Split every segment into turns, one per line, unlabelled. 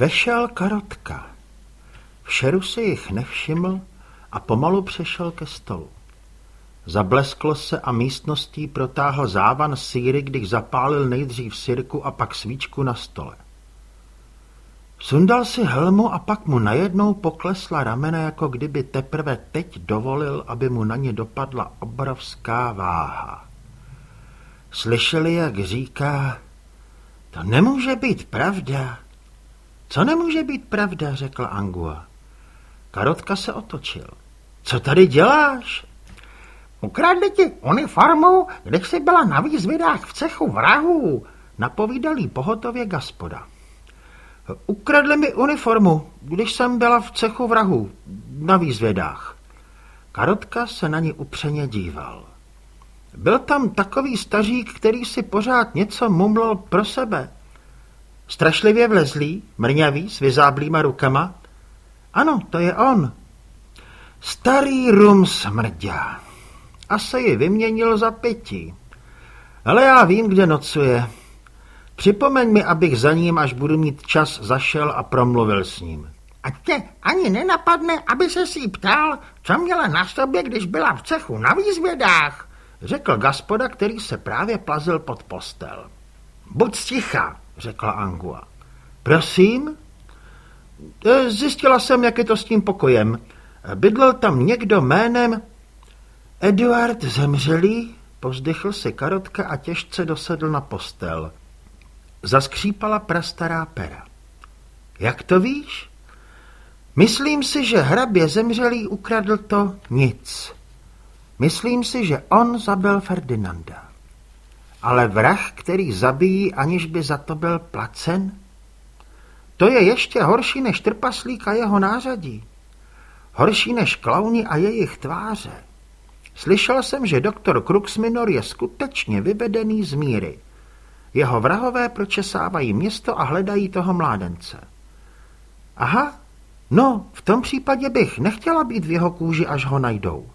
Vešel karotka. V šeru si jich nevšiml a pomalu přešel ke stolu. Zablesklo se a místností protáhl závan síry, když zapálil nejdřív sirku a pak svíčku na stole. Sundal si helmu a pak mu najednou poklesla ramena, jako kdyby teprve teď dovolil, aby mu na ně dopadla obrovská váha. Slyšeli, jak říká, to nemůže být pravda. Co nemůže být pravda, řekl Angua. Karotka se otočil. Co tady děláš?
Ukradli ti uniformu, když jsi byla na výzvědách v cechu vrahů,
napovídal jí pohotově gaspoda. Ukradli mi uniformu, když jsem byla v cechu vrahů, na výzvědách. Karotka se na ní upřeně díval. Byl tam takový stařík, který si pořád něco mumlal pro sebe. Strašlivě vlezlý, mrňavý, s vyzáblýma rukama. Ano, to je on. Starý rum smrďa. Asi ji vyměnil za pití. Ale já vím, kde nocuje. Připomeň mi, abych za ním, až budu mít čas, zašel a promluvil s ním.
A tě ani nenapadne, aby se si ptal, co měla na sobě, když byla v cechu na výzvědách,
řekl gaspoda, který se právě plazil pod postel. Buď sticha, řekla Angua. Prosím? E, zjistila jsem, jak je to s tím pokojem. Bydlel tam někdo jménem Eduard zemřelý? Povzdychl si karotka a těžce dosedl na postel. Zaskřípala prastará pera. Jak to víš? Myslím si, že hrabě zemřelý ukradl to nic. Myslím si, že on zabil Ferdinanda. Ale vrah, který zabíjí, aniž by za to byl placen? To je ještě horší než trpaslík a jeho nářadí. Horší než klauni a jejich tváře. Slyšel jsem, že doktor Kruxminor je skutečně vyvedený z míry. Jeho vrahové pročesávají město a hledají toho mládence. Aha, no, v tom případě bych nechtěla být v jeho kůži, až ho najdou.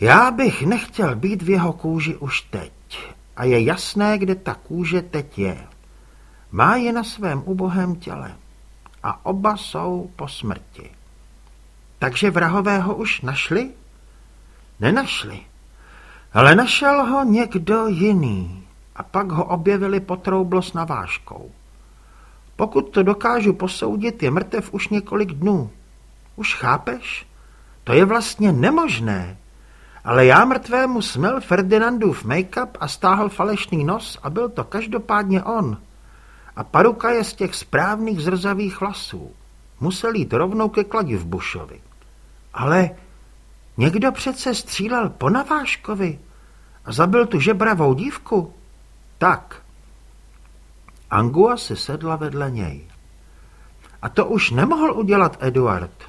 Já bych nechtěl být v jeho kůži už teď. A je jasné, kde ta kůže teď je. Má je na svém ubohém těle. A oba jsou po smrti. Takže vrahového už našli? Nenašli. Ale našel ho někdo jiný a pak ho objevili potroublo s navážkou. Pokud to dokážu posoudit, je mrtev už několik dnů. Už chápeš? To je vlastně nemožné. Ale já mrtvému smel Ferdinandův make-up a stáhl falešný nos a byl to každopádně on. A paruka je z těch správných zrzavých vlasů. Musel jít rovnou ke Bušovi. Ale někdo přece střílel po Naváškovi a zabil tu žebravou dívku. Tak. Angua si sedla vedle něj. A to už nemohl udělat Eduard.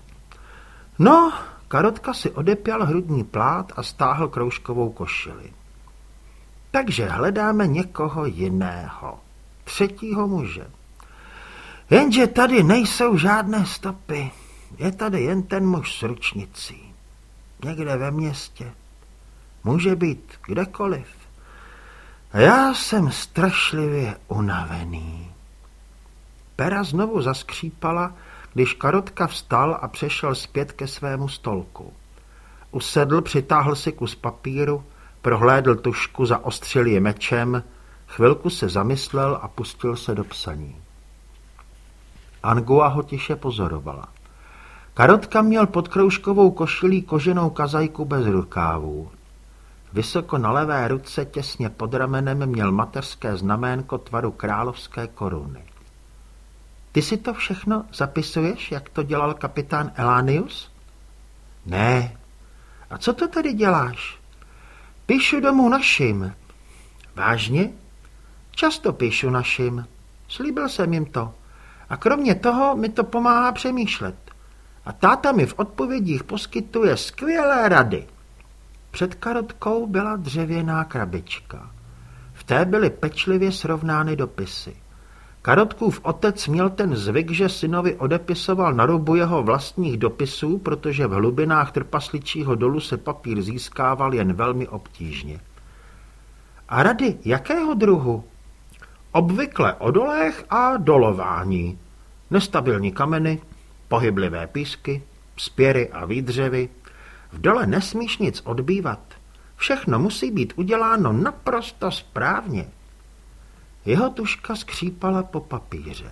No, Karotka si odepěl hrudní plát a stáhl kroužkovou košili. Takže hledáme někoho jiného. Třetího muže. Jenže tady nejsou žádné stopy. Je tady jen ten muž s ručnicí. Někde ve městě. Může být kdekoliv. Já jsem strašlivě unavený. Pera znovu zaskřípala, když Karotka vstal a přešel zpět ke svému stolku. Usedl, přitáhl si kus papíru, prohlédl tušku, zaostřil je mečem, chvilku se zamyslel a pustil se do psaní. Angua ho tiše pozorovala. Karotka měl pod kroužkovou košilí koženou kazajku bez rukávů. Vysoko na levé ruce těsně pod ramenem měl mateřské znaménko tvaru královské koruny. Ty si to všechno zapisuješ, jak to dělal kapitán Elánius? Ne. A co to tady děláš? Píšu domů našim. Vážně? Často píšu našim. Slíbil jsem jim to. A kromě toho mi to pomáhá přemýšlet. A táta mi v odpovědích poskytuje skvělé rady. Před karotkou byla dřevěná krabička. V té byly pečlivě srovnány dopisy. Karotkův otec měl ten zvyk, že synovi odepisoval na rubu jeho vlastních dopisů, protože v hlubinách trpasličího dolu se papír získával jen velmi obtížně. A rady jakého druhu? Obvykle o dolech a dolování. Nestabilní kameny, pohyblivé písky, spěry a výdřevy. V dole nesmíš nic odbývat. Všechno musí být uděláno naprosto správně. Jeho tuška skřípala po papíře.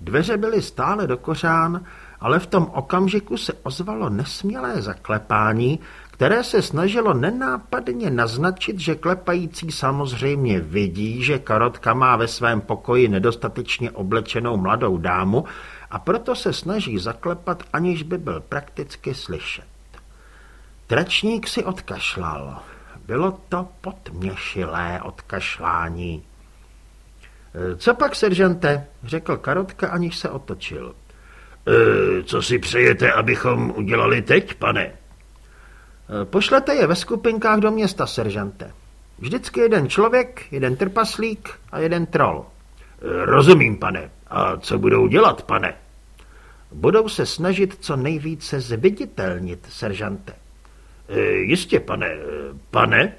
Dveře byly stále do kořán, ale v tom okamžiku se ozvalo nesmělé zaklepání, které se snažilo nenápadně naznačit, že klepající samozřejmě vidí, že Karotka má ve svém pokoji nedostatečně oblečenou mladou dámu a proto se snaží zaklepat, aniž by byl prakticky slyšet. Tračník si odkašlal. Bylo to podměšilé odkašlání. Co pak, seržante? řekl Karotka, aniž se otočil.
E, co si přejete, abychom udělali teď, pane? E,
pošlete je ve skupinkách do města, seržante. Vždycky jeden člověk, jeden trpaslík a jeden troll.
E, rozumím, pane. A co budou dělat, pane?
Budou se snažit co nejvíce zviditelnit, seržante.
Jistě, pane. Pane?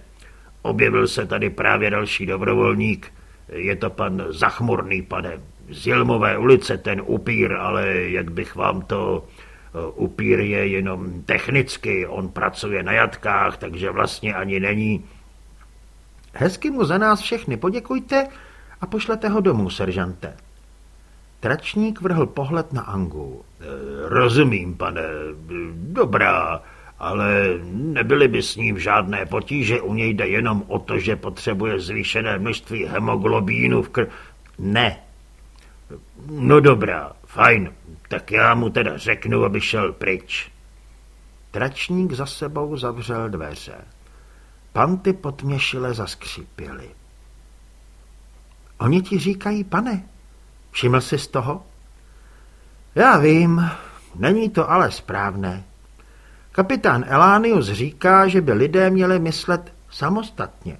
Objevil se tady právě další dobrovolník. Je to pan Zachmurný, pane. Z Jilmové ulice ten upír, ale jak bych vám to... Upír je jenom technicky, on pracuje na jatkách, takže vlastně ani není.
Hezky mu za nás všechny poděkujte a pošlete ho domů, seržante. Tračník vrhl pohled na Angu.
E, rozumím, pane. Dobrá, ale nebyly by s ním žádné potíže, u něj jde jenom o to, že potřebuje zvýšené množství hemoglobínu v kr...
Ne.
No dobrá, fajn, tak já mu teda řeknu, aby šel pryč.
Tračník za sebou zavřel dveře. Panty potměšile zaskřípěly. Oni ti říkají, pane, všiml jsi z toho? Já vím, není to ale správné. Kapitán Elánius říká, že by lidé měli myslet samostatně.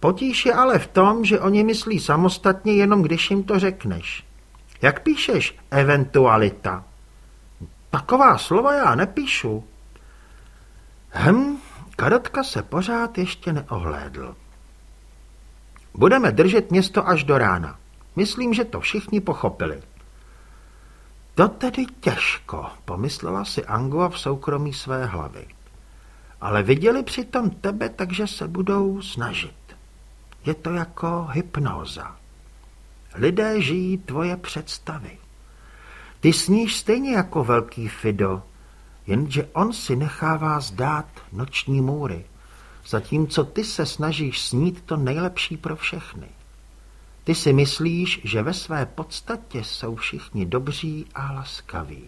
Potíž je ale v tom, že oni myslí samostatně jenom když jim to řekneš. Jak píšeš eventualita? Taková slova já nepíšu. Hm, Karotka se pořád ještě neohlédl. Budeme držet město až do rána. Myslím, že to všichni pochopili. To tedy těžko, pomyslela si Angua v soukromí své hlavy. Ale viděli přitom tebe, takže se budou snažit. Je to jako hypnóza. Lidé žijí tvoje představy. Ty sníš stejně jako velký Fido, jenže on si nechává zdát noční můry, zatímco ty se snažíš snít to nejlepší pro všechny. Ty si myslíš, že ve své podstatě jsou všichni dobří a laskaví.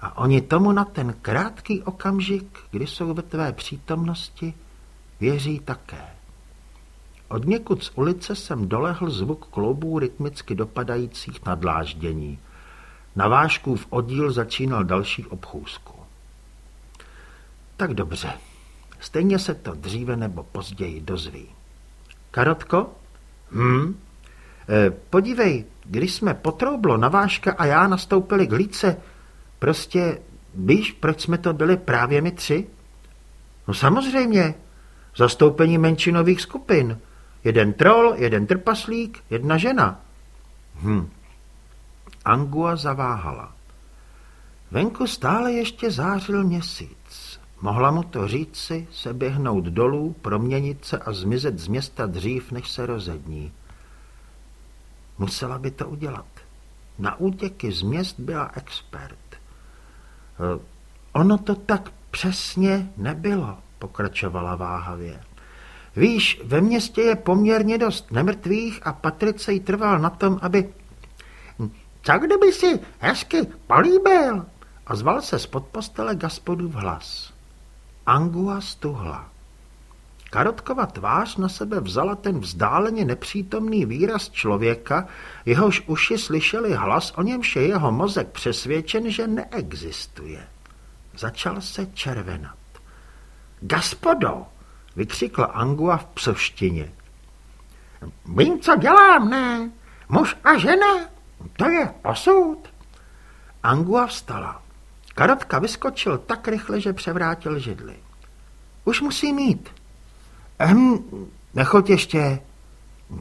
A oni tomu na ten krátký okamžik, kdy jsou ve tvé přítomnosti, věří také. Od někud z ulice jsem dolehl zvuk kloubů rytmicky dopadajících na dláždění. Na vážkův oddíl začínal další obchůzku. Tak dobře, stejně se to dříve nebo později dozví. Karotko? Hm? E, podívej, když jsme potroublo na váška a já nastoupili k líce, prostě víš, proč jsme to byli právě my tři? No samozřejmě, zastoupení menšinových skupin. Jeden troll, jeden trpaslík, jedna žena. Hm. Angua zaváhala. Venku stále ještě zářil měsíc. Mohla mu to říci, se běhnout dolů, proměnit se a zmizet z města dřív, než se rozední. Musela by to udělat. Na útěky z měst byla expert. Eh, ono to tak přesně nebylo, pokračovala váhavě. Víš, ve městě je poměrně dost nemrtvých a Patricej trval na tom, aby... Co kdyby si hezky políbil? A zval se spod postele v hlas. Angua stuhla. Karotkova tvář na sebe vzala ten vzdáleně nepřítomný výraz člověka, jehož uši slyšeli hlas, o němž je jeho mozek přesvědčen, že neexistuje. Začal se červenat. Gaspodo, vykřikla Angua v psoštině. Vím, co dělám, ne? Muž a žena, to je osud. Angua vstala. Karotka vyskočil tak rychle, že převrátil židli. Už musí mít. Ehm, nechoď ještě.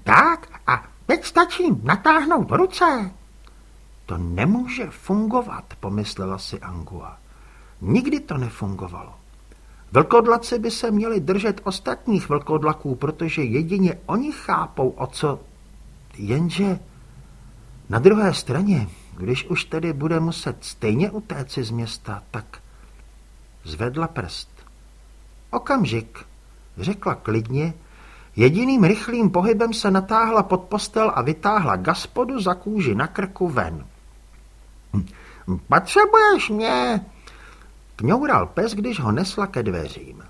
Tak, a teď stačí natáhnout ruce. To nemůže fungovat, pomyslela si Angua. Nikdy to nefungovalo. Vlkodlaci by se měli držet ostatních vlkodlaků, protože jedině oni chápou, o co... Jenže na druhé straně, když už tedy bude muset stejně utéci z města, tak zvedla prst. Okamžik, řekla klidně, jediným rychlým pohybem se natáhla pod postel a vytáhla gaspodu za kůži na krku ven. Hm, potřebuješ mě, Kňoural pes, když ho nesla ke dveřím.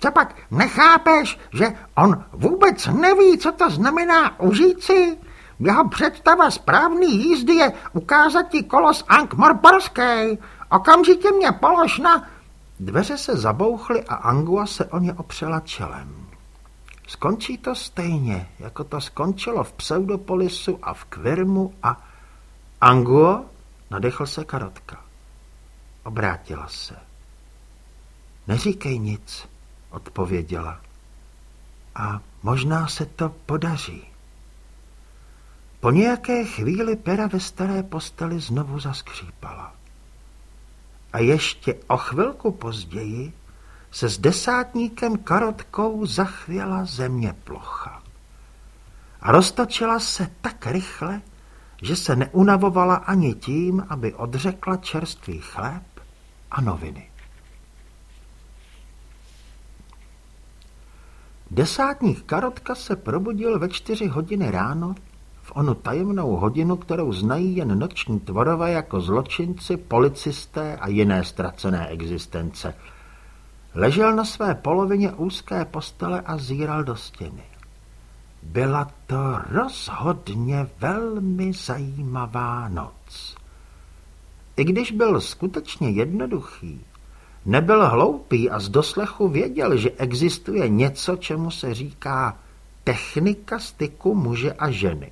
Co pak nechápeš, že on vůbec neví, co to znamená užít si? Jeho představa správný jízdy je ukázat ti kolos Ank Morporský. Okamžitě mě polož na... Dveře se zabouchly a Angua se o ně opřela čelem. Skončí to stejně, jako to skončilo v Pseudopolisu a v Kvirmu a... Anguo, nadechl se Karotka. Obrátila se. Neříkej nic, odpověděla. A možná se to podaří. Po nějaké chvíli pera ve staré posteli znovu zaskřípala. A ještě o chvilku později se s desátníkem karotkou zachvěla země plocha. A roztočila se tak rychle, že se neunavovala ani tím, aby odřekla čerstvý chléb a noviny. Desátník Karotka se probudil ve čtyři hodiny ráno v onu tajemnou hodinu, kterou znají jen noční tvorové jako zločinci, policisté a jiné ztracené existence. Ležel na své polovině úzké postele a zíral do stěny. Byla to rozhodně velmi zajímavá noc. I když byl skutečně jednoduchý, nebyl hloupý a z doslechu věděl, že existuje něco, čemu se říká technika styku muže a ženy.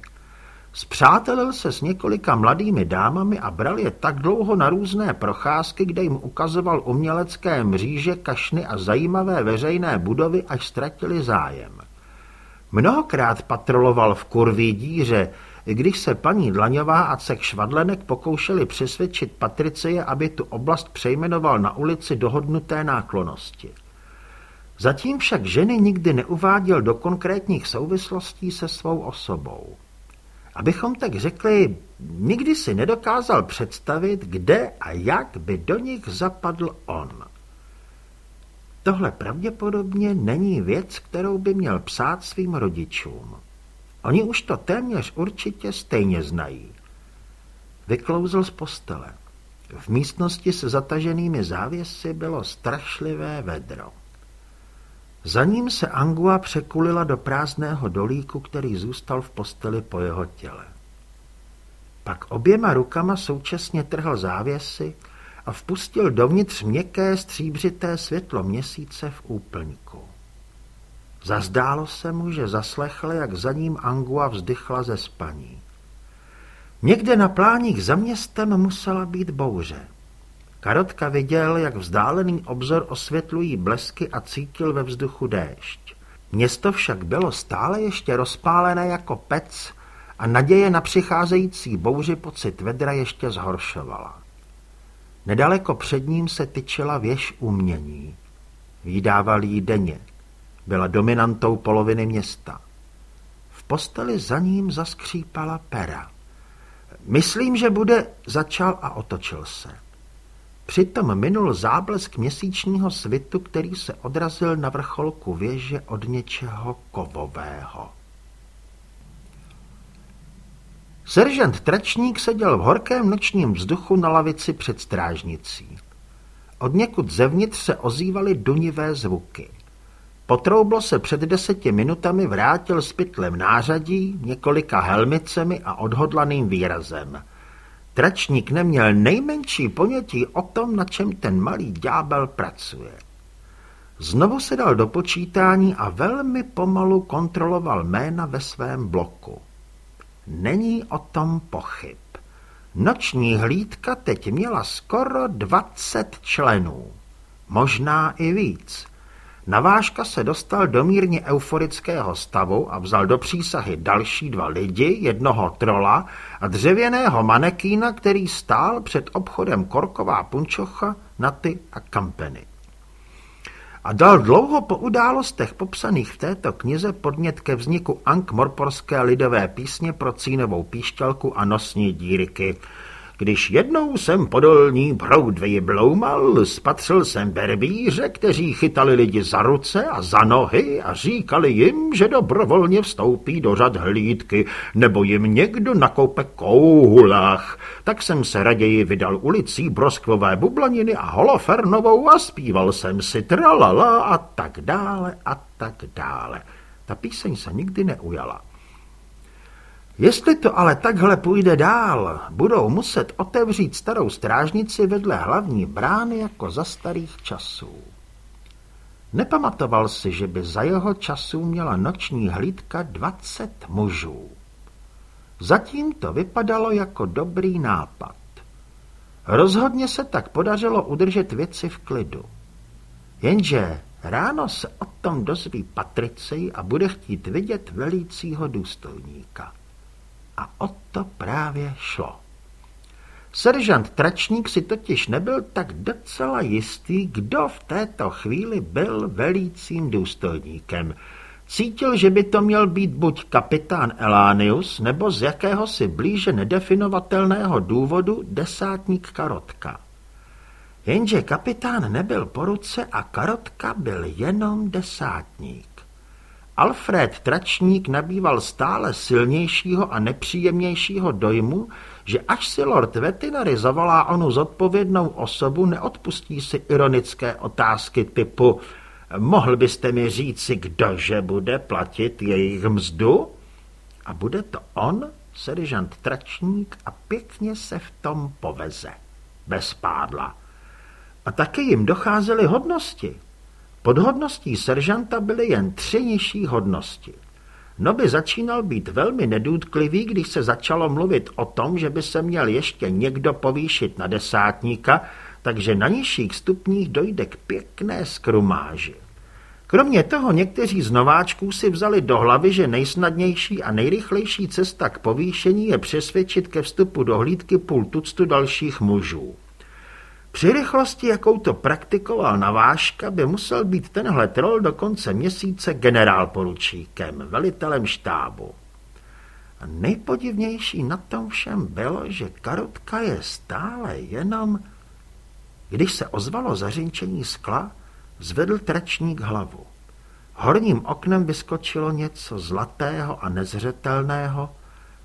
Zpřátelil se s několika mladými dámami a bral je tak dlouho na různé procházky, kde jim ukazoval umělecké mříže, kašny a zajímavé veřejné budovy, až ztratili zájem. Mnohokrát patroloval v kurví díře, když se paní Dlaňová a cech Švadlenek pokoušeli přesvědčit Patricie, aby tu oblast přejmenoval na ulici dohodnuté náklonosti. Zatím však ženy nikdy neuváděl do konkrétních souvislostí se svou osobou. Abychom tak řekli, nikdy si nedokázal představit, kde a jak by do nich zapadl on. Tohle pravděpodobně není věc, kterou by měl psát svým rodičům. Oni už to téměř určitě stejně znají. Vyklouzl z postele. V místnosti se zataženými závěsy bylo strašlivé vedro. Za ním se Angua překulila do prázdného dolíku, který zůstal v posteli po jeho těle. Pak oběma rukama současně trhl závěsy a vpustil dovnitř měkké stříbřité světlo měsíce v úplňku. Zazdálo se mu, že zaslechl, jak za ním Angua vzdychla ze spaní. Někde na pláních za městem musela být bouře. Karotka viděl, jak vzdálený obzor osvětlují blesky a cítil ve vzduchu déšť. Město však bylo stále ještě rozpálené jako pec a naděje na přicházející bouři pocit vedra ještě zhoršovala. Nedaleko před ním se tyčila věž umění. Vydával jí denně. Byla dominantou poloviny města. V posteli za ním zaskřípala pera. Myslím, že bude, začal a otočil se. Přitom minul záblesk měsíčního svitu, který se odrazil na vrcholku věže od něčeho kovového. Seržant Tračník seděl v horkém nočním vzduchu na lavici před strážnicí. Od někud zevnitř se ozývaly dunivé zvuky. Potroublo se před deseti minutami vrátil s pytlem nářadí, několika helmicemi a odhodlaným výrazem. Tračník neměl nejmenší ponětí o tom, na čem ten malý ďábel pracuje. Znovu se dal do počítání a velmi pomalu kontroloval jména ve svém bloku. Není o tom pochyb. Noční hlídka teď měla skoro 20 členů, možná i víc. Navážka se dostal do mírně euforického stavu a vzal do přísahy další dva lidi, jednoho trola a dřevěného manekína, který stál před obchodem Korková punčocha, Naty a Kampeny. A dal dlouho po událostech popsaných v této knize podnět ke vzniku Ankh-Morporské lidové písně pro cínovou píšťalku a nosní díryky – když jednou jsem podolní proud vyjibloumal, spatřil jsem berbíře, kteří chytali lidi za ruce a za nohy a říkali jim, že dobrovolně vstoupí do řad hlídky, nebo jim někdo nakoupe kouhulách. Tak jsem se raději vydal ulicí broskvové bublaniny a holofernovou a zpíval jsem si tralala a tak dále a tak dále. Ta píseň se nikdy neujala. Jestli to ale takhle půjde dál, budou muset otevřít starou strážnici vedle hlavní brány jako za starých časů. Nepamatoval si, že by za jeho časů měla noční hlídka dvacet mužů. Zatím to vypadalo jako dobrý nápad. Rozhodně se tak podařilo udržet věci v klidu. Jenže ráno se o tom dozví Patricej a bude chtít vidět velícího důstojníka. A o to právě šlo. Seržant Tračník si totiž nebyl tak docela jistý, kdo v této chvíli byl velícím důstojníkem. Cítil, že by to měl být buď kapitán Elánius, nebo z jakéhosi blíže nedefinovatelného důvodu desátník Karotka. Jenže kapitán nebyl po ruce a Karotka byl jenom desátník. Alfred Tračník nabýval stále silnějšího a nepříjemnějšího dojmu, že až si lord Vetinary zavolá onu zodpovědnou osobu, neodpustí si ironické otázky typu mohl byste mi říci, kdože bude platit jejich mzdu? A bude to on, seržant Tračník, a pěkně se v tom poveze. Bez pádla. A taky jim docházely hodnosti. Pod hodností seržanta byly jen tři nižší hodnosti. Noby začínal být velmi nedůdklivý, když se začalo mluvit o tom, že by se měl ještě někdo povýšit na desátníka, takže na nižších stupních dojde k pěkné skrumáži. Kromě toho někteří z nováčků si vzali do hlavy, že nejsnadnější a nejrychlejší cesta k povýšení je přesvědčit ke vstupu do hlídky půl tuctu dalších mužů. Při rychlosti, jakou to praktikoval Naváška, by musel být tenhle troll do konce měsíce generálporučíkem, velitelem štábu. A nejpodivnější na tom všem bylo, že karotka je stále jenom... Když se ozvalo zařinčení skla, zvedl tračník hlavu. Horním oknem vyskočilo něco zlatého a nezřetelného,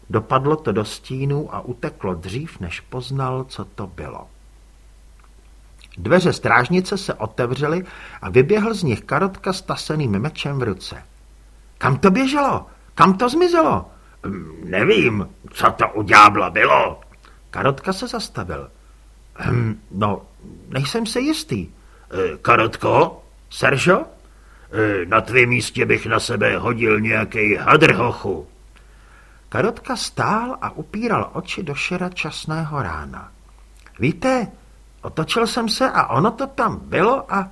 dopadlo to do stínu a uteklo dřív, než poznal, co to bylo. Dveře strážnice se otevřely a vyběhl z nich karotka s taseným mečem v ruce. Kam to běželo? Kam to zmizelo?
Hm, nevím, co to u ďábla bylo.
Karotka se zastavil. Hm, no, nejsem si jistý. E,
Karotko?
Seržo?
E, na tvém místě bych na sebe hodil nějaký hadrhochu.
Karotka stál a upíral oči do šera časného rána. Víte, Otočil jsem se a ono to tam bylo a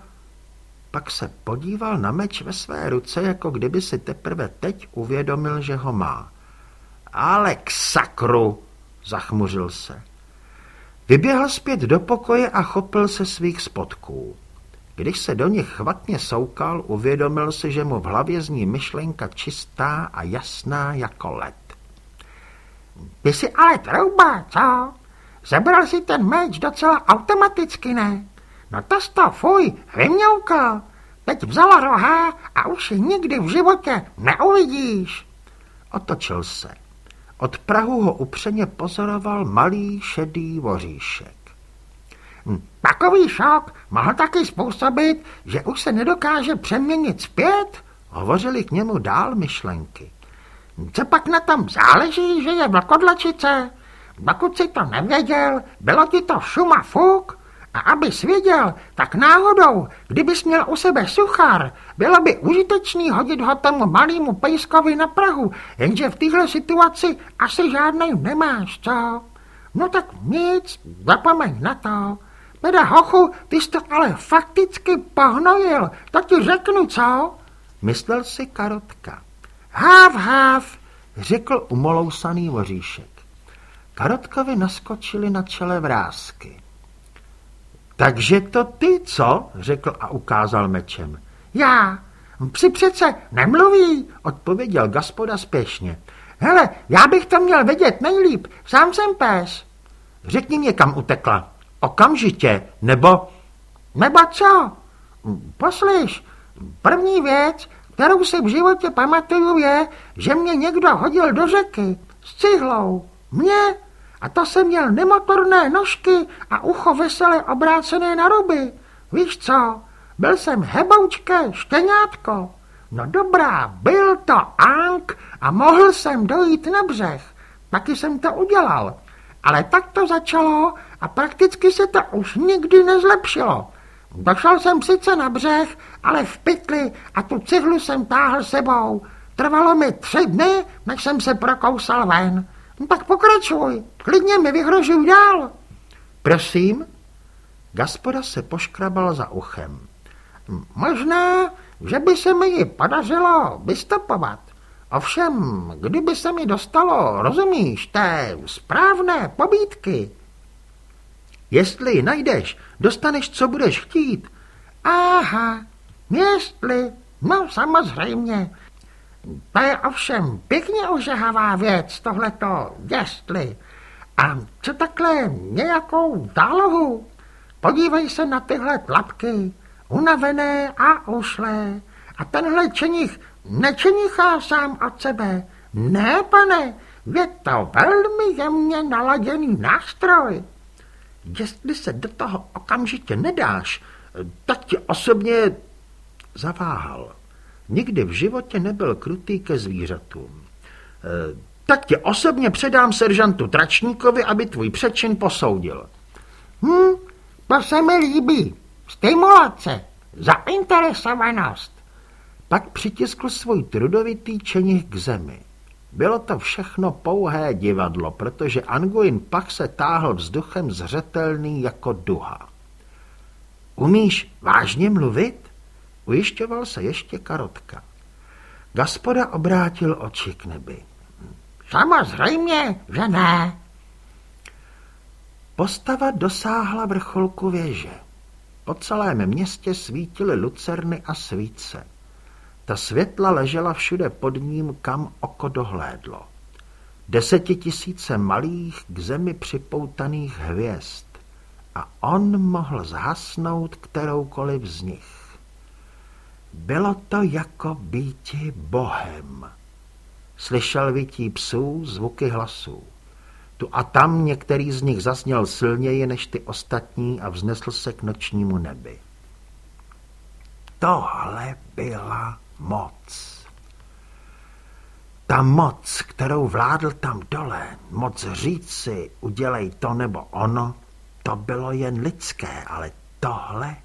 pak se podíval na meč ve své ruce, jako kdyby si teprve teď uvědomil, že ho má. Ale k sakru, zachmuřil se. Vyběhl zpět do pokoje a chopil se svých spodků. Když se do nich chvatně soukal, uvědomil si, že mu v hlavě zní myšlenka čistá a jasná jako led.
Ty jsi ale trouba, co? Zebral si ten meč docela automaticky, ne? No to to, fuj, vyměukal. Teď vzala roha a už ji nikdy v životě neuvidíš.
Otočil se. Od Prahu ho upřeně pozoroval malý šedý voříšek.
Hm, takový šok mohl taky způsobit, že už se nedokáže přeměnit zpět,
hovořili k němu dál myšlenky.
Co pak na tom záleží, že je vlkodlačice? Dokud si to nevěděl, bylo ti to šuma fuk. A abys věděl, tak náhodou, kdybys měl u sebe suchár, bylo by užitečný hodit ho tomu malému pejskovi na Prahu, jenže v téhle situaci asi žádnej nemáš, co? No tak nic, zapomeň na to. Teda hochu, ty jsi to ale fakticky pohnojil, to ti řeknu, co?
Myslel si Karotka.
Háv, háv,
řekl umolousaný voříšek. Karotkovi naskočili na čele vrázky. Takže to ty, co? řekl a ukázal mečem.
Já. Psi přece nemluví,
odpověděl gaspoda spěšně.
Hele, já bych to měl vědět nejlíp, sám jsem pes.
Řekni mě, kam utekla. Okamžitě, nebo...
Nebo co? Poslyš, první věc, kterou si v životě pamatuju, je, že mě někdo hodil do řeky s cihlou. Mě? A to jsem měl nemotorné nožky a ucho veselé obrácené na ruby. Víš co? Byl jsem heboučké štěňátko. No dobrá, byl to Ank a mohl jsem dojít na břeh. Taky jsem to udělal. Ale tak to začalo a prakticky se to už nikdy nezlepšilo. Došel jsem sice na břeh, ale v pytli a tu cihlu jsem táhl sebou. Trvalo mi tři dny, než jsem se prokousal ven. No tak pokračuj, klidně mi vyhrožuj dál.
Prosím? Gaspoda se poškrabal za uchem.
Možná, že by se mi ji podařilo vystopovat. Ovšem, kdyby se mi dostalo, rozumíš, té správné pobídky.
Jestli ji najdeš, dostaneš, co budeš chtít.
Aha, jestli, no samozřejmě. To je ovšem pěkně ožehavá věc, tohleto, jestli. A co takhle nějakou zálohu? Podívej se na tyhle tlapky, unavené a ušlé. A tenhle čenich nečenichá sám od sebe. Ne, pane, je to velmi jemně naladěný nástroj.
Jestli se do toho okamžitě nedáš, tak ti osobně zaváhal. Nikdy v životě nebyl krutý ke zvířatům. E, tak tě osobně předám seržantu Tračníkovi, aby tvůj přečin posoudil.
Hm, to se mi líbí. Stimulace, zainteresovanost.
Pak přitiskl svůj trudovitý čenich k zemi. Bylo to všechno pouhé divadlo, protože Anguin pak se táhl vzduchem zřetelný jako duha. Umíš vážně mluvit? Ujišťoval se ještě Karotka. Gaspoda obrátil oči k nebi.
Samozřejmě, že ne.
Postava dosáhla vrcholku věže. Po celém městě svítily lucerny a svíce. Ta světla ležela všude pod ním, kam oko dohlédlo. Desetitisíce malých k zemi připoutaných hvězd a on mohl zhasnout kteroukoliv z nich. Bylo to jako býti bohem. Slyšel vytí psů, zvuky hlasů. Tu a tam některý z nich zazněl silněji než ty ostatní a vznesl se k nočnímu nebi. Tohle byla moc. Ta moc, kterou vládl tam dole, moc říci, udělej to nebo ono, to bylo jen lidské, ale tohle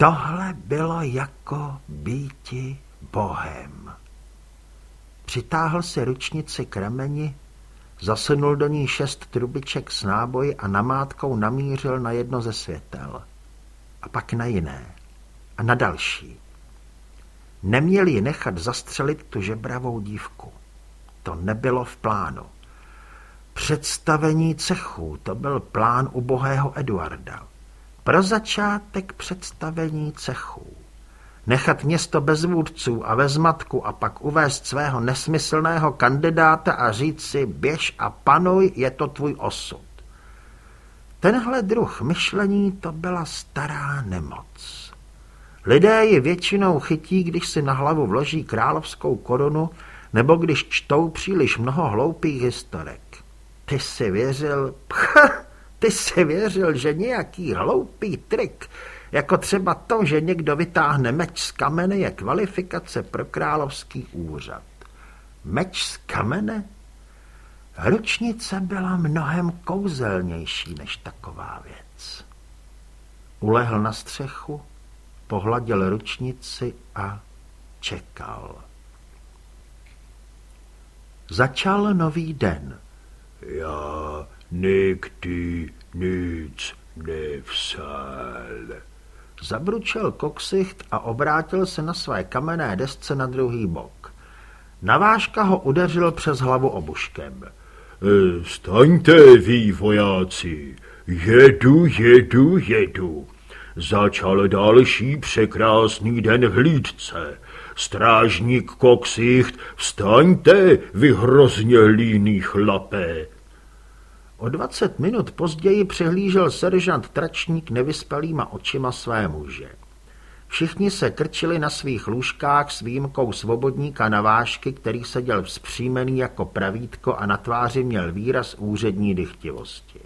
Tohle bylo jako býti bohem. Přitáhl si ručnici k rameni, zasunul do ní šest trubiček s náboji a namátkou namířil na jedno ze světel. A pak na jiné. A na další. Neměl ji nechat zastřelit tu žebravou dívku. To nebylo v plánu. Představení cechů, to byl plán ubohého Eduarda. Pro začátek představení cechů. Nechat město bez vůdců a ve zmatku a pak uvést svého nesmyslného kandidáta a říct si běž a panuj, je to tvůj osud. Tenhle druh myšlení to byla stará nemoc. Lidé ji většinou chytí, když si na hlavu vloží královskou korunu nebo když čtou příliš mnoho hloupých historek. Ty si věřil... Pch, ty si věřil, že nějaký hloupý trik, jako třeba to, že někdo vytáhne meč z kamene, je kvalifikace pro královský úřad. Meč z kamene? Ručnice byla mnohem kouzelnější než taková věc. Ulehl na střechu, pohladil ručnici a čekal. Začal nový den.
Já Nikdy nic
nevsal. Zabručel koksicht a obrátil se na své kamenné desce na druhý bok. Navážka ho udeřil přes hlavu obuškem. E, staňte, vy vojáci, jedu, jedu, jedu. Začal další překrásný den v hlídce. Strážník Koksicht, vstaňte, vy hrozně líný chlapé. O dvacet minut později přehlížel seržant Tračník nevyspalýma očima své muže. Všichni se krčili na svých lůžkách s výjimkou svobodníka na vášky, který seděl vzpřímený jako pravítko a na tváři měl výraz úřední dychtivosti.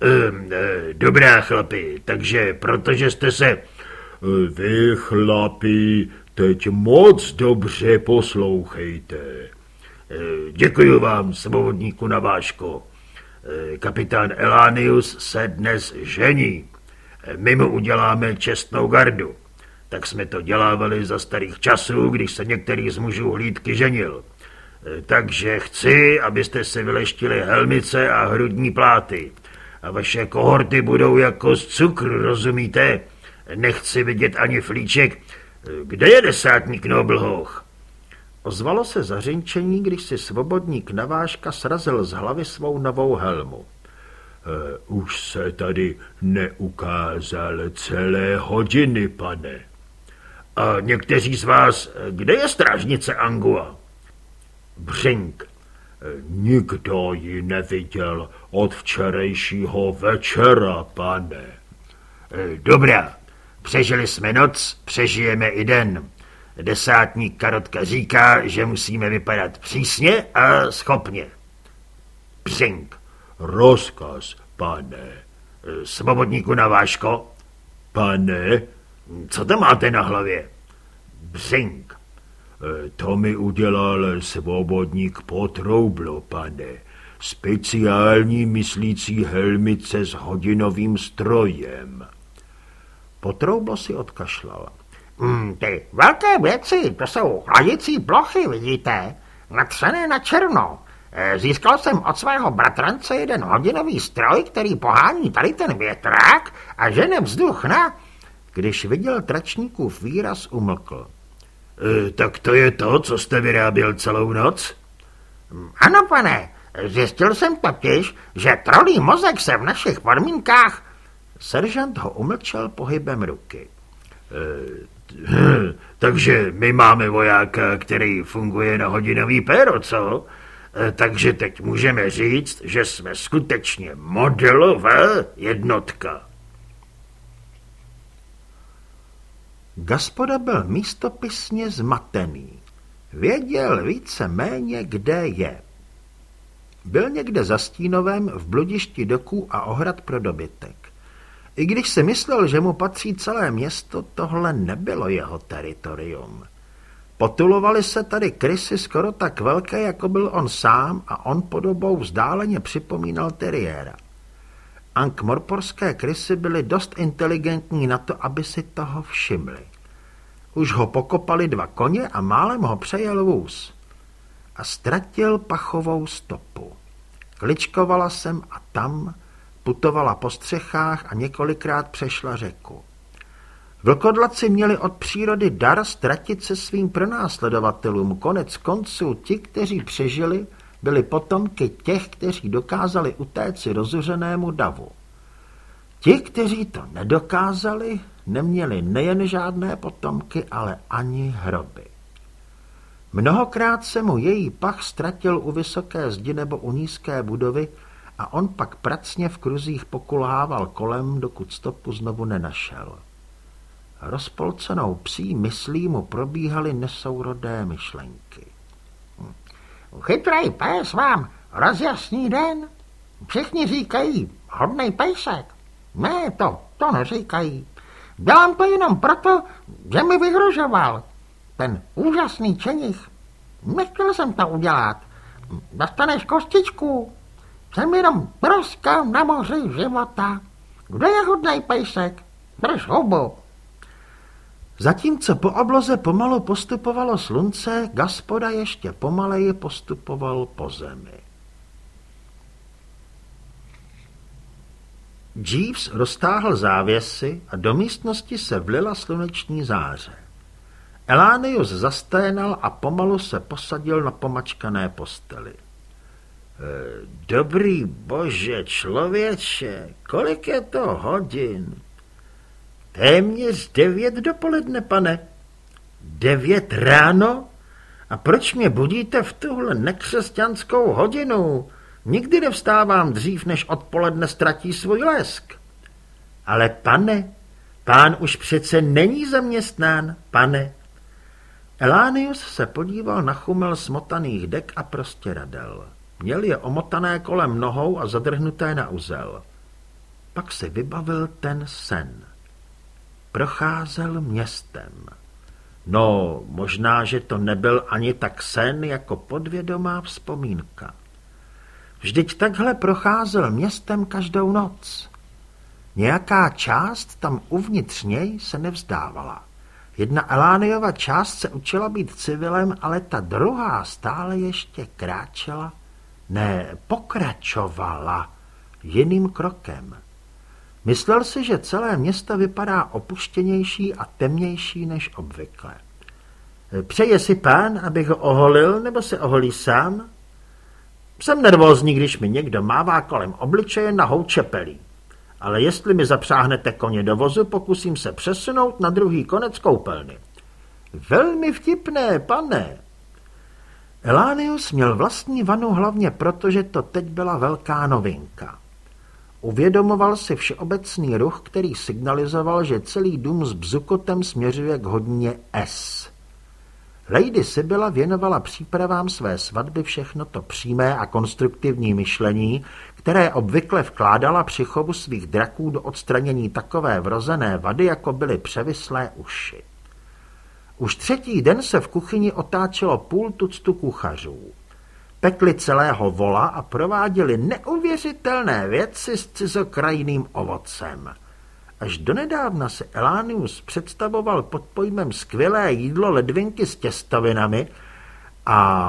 Ehm, e, dobrá, chlapi, takže protože jste se...
Vy, chlapi, teď moc dobře poslouchejte. E,
děkuji vám, svobodníku na váško. E, kapitán Elánius se dnes žení. My mu uděláme čestnou gardu. Tak jsme to dělávali za starých časů, když se některý z mužů hlídky ženil. Takže chci, abyste si vyleštili helmice a hrudní pláty a vaše kohorty budou jako z cukru, rozumíte? Nechci vidět ani flíček. Kde je desátník Noblhoch?
Ozvalo se zařinčení, když si svobodník navážka srazil z hlavy svou novou helmu. E, už se tady neukázal celé hodiny, pane.
A někteří z vás, kde je strážnice Angua?
Břink. Nikdo ji neviděl od včerejšího večera, pane.
Dobrá, přežili jsme noc, přežijeme i den. Desátník Karotka říká, že musíme vypadat přísně a schopně. Přink.
Rozkaz, pane.
Svobodníku na váško.
Pane.
Co to máte na hlavě? Břink.
To mi udělal svobodník Potroublo, pane. Speciální myslící helmice s hodinovým strojem. Potroublo si odkašlal.
Mm, ty velké věci, to jsou chladicí plochy, vidíte? Natřené na černo. E, získal jsem od svého bratrance jeden hodinový stroj, který pohání tady ten větrák a žene vzduch na...
Když viděl tračníkův výraz, umlkl.
E, tak to je to, co jste vyráběl celou noc?
Ano, pane, zjistil jsem totiž, že trolí mozek se v našich podmínkách...
Seržant ho umlčel pohybem ruky.
E, takže my máme vojáka, který funguje na hodinový péro, co? E, takže teď můžeme říct, že jsme skutečně modelová jednotka.
Gaspoda byl místopisně zmatený. Věděl více méně, kde je. Byl někde za Stínovem v bludišti doků a ohrad pro dobytek. I když si myslel, že mu patří celé město, tohle nebylo jeho teritorium. Potulovali se tady krysy skoro tak velké, jako byl on sám a on podobou vzdáleně připomínal teriéra. Ankmorporské krysy byly dost inteligentní na to, aby si toho všimli. Už ho pokopali dva koně a málem ho přejel vůz. A ztratil pachovou stopu. Kličkovala sem a tam, putovala po střechách a několikrát přešla řeku. Vlkodlaci měli od přírody dar ztratit se svým pronásledovatelům. Konec konců ti, kteří přežili, byli potomky těch, kteří dokázali utéci rozuřenému davu. Ti, kteří to nedokázali, neměli nejen žádné potomky, ale ani hroby. Mnohokrát se mu její pach ztratil u vysoké zdi nebo u nízké budovy a on pak pracně v kruzích pokulhával kolem, dokud stopu znovu nenašel. Rozpolcenou psí myslí mu probíhaly nesourodé myšlenky.
Chytrý pes vám rozjasní den. Všichni říkají, hodnej pejsek. Ne, to, to neříkají. Dělám to jenom proto, že mi vyhrožoval. Ten úžasný čenich. Nechtěl jsem to udělat. Dostaneš kostičku. Jsem jenom proska na moři života. Kde je hodnej pejsek? Drž hubu.
Zatímco po obloze pomalu postupovalo slunce, Gaspoda ještě pomaleji postupoval po zemi. Jeeves roztáhl závěsy a do místnosti se vlila sluneční záře. Elánius zasténal a pomalu se posadil na pomačkané posteli. Dobrý bože, člověče, kolik je to hodin? Téměř devět dopoledne, pane. Devět ráno? A proč mě budíte v tuhle nekřesťanskou hodinu? Nikdy nevstávám dřív, než odpoledne ztratí svůj lesk. Ale pane, pán už přece není zaměstnán, pane. Elánius se podíval na chumel smotaných dek a prostě radel. Měl je omotané kolem nohou a zadrhnuté na uzel. Pak si vybavil ten sen. Procházel městem. No, možná, že to nebyl ani tak sen, jako podvědomá vzpomínka. Vždyť takhle procházel městem každou noc. Nějaká část tam uvnitř něj se nevzdávala. Jedna Elániova část se učila být civilem, ale ta druhá stále ještě kráčela, ne, pokračovala jiným krokem. Myslel si, že celé město vypadá opuštěnější a temnější než obvykle. Přeje si pán, abych ho oholil, nebo se oholí sám? Jsem nervózní, když mi někdo mává kolem obličeje na čepelí. Ale jestli mi zapřáhnete koně do vozu, pokusím se přesunout na druhý konec koupelny. Velmi vtipné, pane. Elánius měl vlastní vanu hlavně proto, že to teď byla velká novinka. Uvědomoval si všeobecný ruch, který signalizoval, že celý dům s bzukotem směřuje k hodině S. Lady Sibylla věnovala přípravám své svatby všechno to přímé a konstruktivní myšlení, které obvykle vkládala při chovu svých draků do odstranění takové vrozené vady, jako byly převislé uši. Už třetí den se v kuchyni otáčelo půl tuctu kuchařů. Pekli celého vola a prováděli neuvěřitelné věci s cizokrajným ovocem. Až donedávna se Elánius představoval pod pojmem skvělé jídlo ledvinky s těstovinami a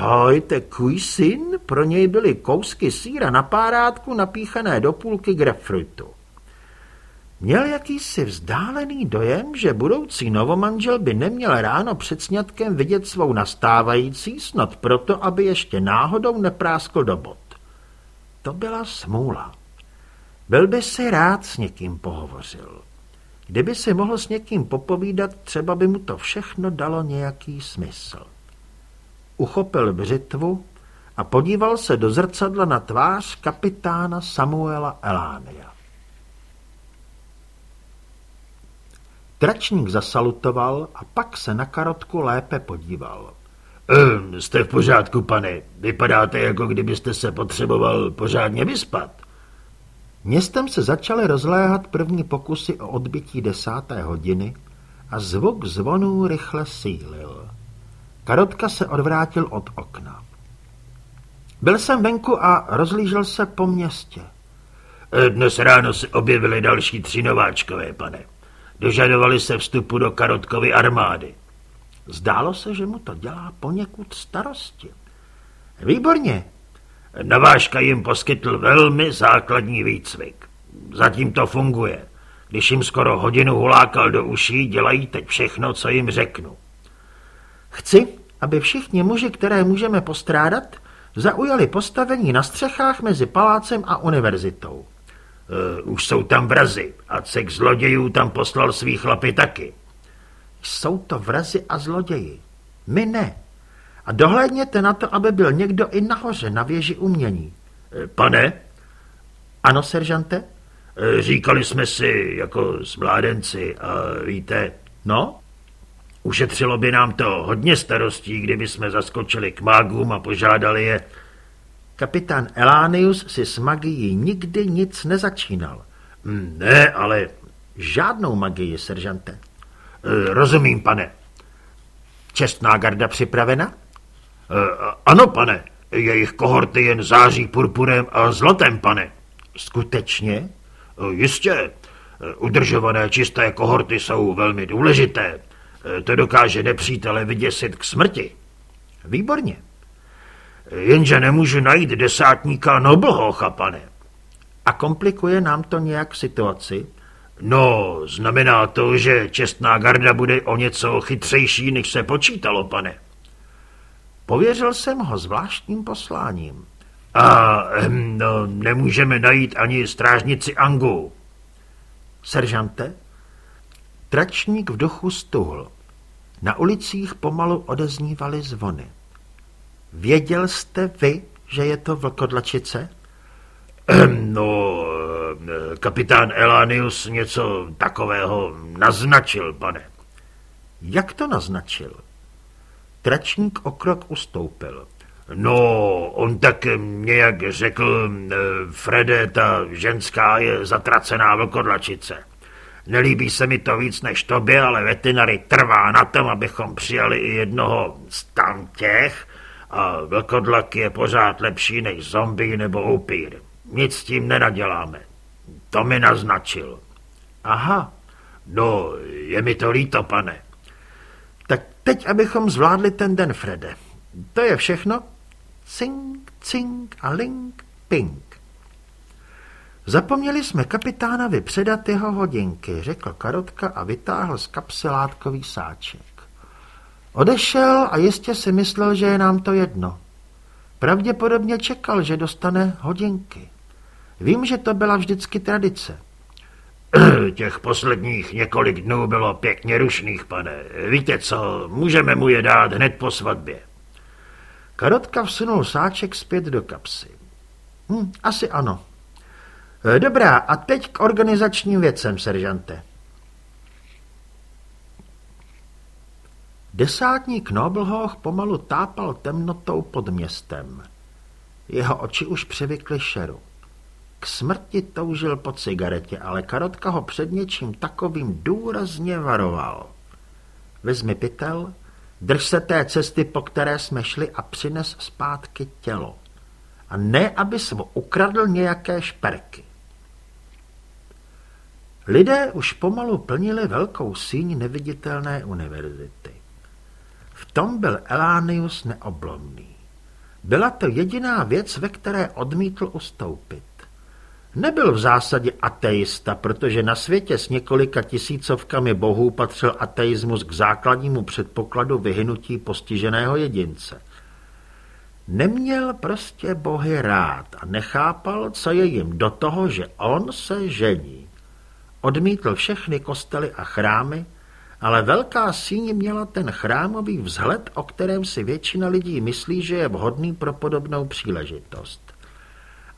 hojte kuisin pro něj byly kousky síra na párátku napíchané do půlky grapefruitu. Měl jakýsi vzdálený dojem, že budoucí novomanžel by neměl ráno před sňatkem vidět svou nastávající, snad proto, aby ještě náhodou nepráskl do bod. To byla smůla. Byl by si rád s někým pohovořil. Kdyby si mohl s někým popovídat, třeba by mu to všechno dalo nějaký smysl. Uchopil břitvu a podíval se do zrcadla na tvář kapitána Samuela Elánia. Tračník zasalutoval a pak se na karotku lépe podíval.
Ehm, jste v pořádku, pane. Vypadáte, jako kdybyste se potřeboval pořádně vyspat.
Městem se začaly rozléhat první pokusy o odbytí desáté hodiny a zvuk zvonů rychle sílil. Karotka se odvrátil od okna. Byl jsem venku a rozlížel se po městě.
Dnes ráno se objevili další tři nováčkové, pane. Dožadovali se vstupu do Karotkovy armády.
Zdálo se, že mu to dělá poněkud starosti. Výborně.
Navážka jim poskytl velmi základní výcvik. Zatím to funguje. Když jim skoro hodinu hulákal do uší, dělají teď všechno, co jim řeknu.
Chci, aby všichni muži, které můžeme postrádat, zaujali postavení na střechách mezi palácem a univerzitou.
Uh, už jsou tam vrazy a cek zlodějů tam poslal svý chlapy taky.
Jsou to vrazy a zloději. My ne. A dohlédněte na to, aby byl někdo i nahoře na věži umění.
Uh, pane?
Ano, seržante?
Uh, říkali jsme si jako s mládenci a víte...
No?
Ušetřilo by nám to hodně starostí, kdyby jsme zaskočili k mágům a požádali je...
Kapitán Elánius si s magií nikdy nic nezačínal.
Hm, ne, ale...
Žádnou magii, seržante.
E, rozumím, pane.
Čestná garda připravena? E,
ano, pane. Jejich kohorty jen září purpurem a zlatem, pane.
Skutečně? E,
jistě. Udržované čisté kohorty jsou velmi důležité. To dokáže nepřítele vyděsit k smrti.
Výborně.
Jenže nemůžu najít desátníka Noblhocha, pane.
A komplikuje nám to nějak situaci?
No, znamená to, že čestná garda bude o něco chytřejší, než se počítalo, pane.
Pověřil jsem ho zvláštním posláním.
A ehm, no, nemůžeme najít ani strážnici Angu.
Seržante? Tračník v duchu stuhl. Na ulicích pomalu odeznívaly zvony. Věděl jste vy, že je to vlkodlačice?
No, eh, kapitán Elanius něco takového naznačil, pane.
Jak to naznačil? Tračník o krok ustoupil.
No, on tak nějak řekl, eh, Frede, ta ženská je zatracená vlkodlačice. Nelíbí se mi to víc než tobě, ale veterinary trvá na tom, abychom přijali i jednoho z tam těch a vlkodlak je pořád lepší než zombie nebo upír. Nic s tím nenaděláme. To mi naznačil.
Aha.
No, je mi to líto, pane.
Tak teď, abychom zvládli ten den, Frede. To je všechno? Cink, cink a link, pink. Zapomněli jsme kapitánovi předat jeho hodinky, řekl Karotka a vytáhl z kapsy látkový sáček. Odešel a jistě si myslel, že je nám to jedno. Pravděpodobně čekal, že dostane hodinky. Vím, že to byla vždycky tradice.
Těch posledních několik dnů bylo pěkně rušných, pane. Víte co, můžeme mu je dát hned po svatbě.
Karotka vsunul sáček zpět do kapsy. Hm, asi ano. Dobrá, a teď k organizačním věcem, seržante. Desátník Noblhoch pomalu tápal temnotou pod městem. Jeho oči už přivykly šeru. K smrti toužil po cigaretě, ale Karotka ho před něčím takovým důrazně varoval. Vezmi pytel, drž se té cesty, po které jsme šli a přines zpátky tělo. A ne, aby mu ukradl nějaké šperky. Lidé už pomalu plnili velkou síň neviditelné univerzity. Tom byl Elánius neoblomný. Byla to jediná věc, ve které odmítl ustoupit. Nebyl v zásadě ateista, protože na světě s několika tisícovkami bohů patřil ateismus k základnímu předpokladu vyhynutí postiženého jedince. Neměl prostě bohy rád a nechápal, co je jim do toho, že on se žení. Odmítl všechny kostely a chrámy, ale velká síň měla ten chrámový vzhled, o kterém si většina lidí myslí, že je vhodný pro podobnou příležitost.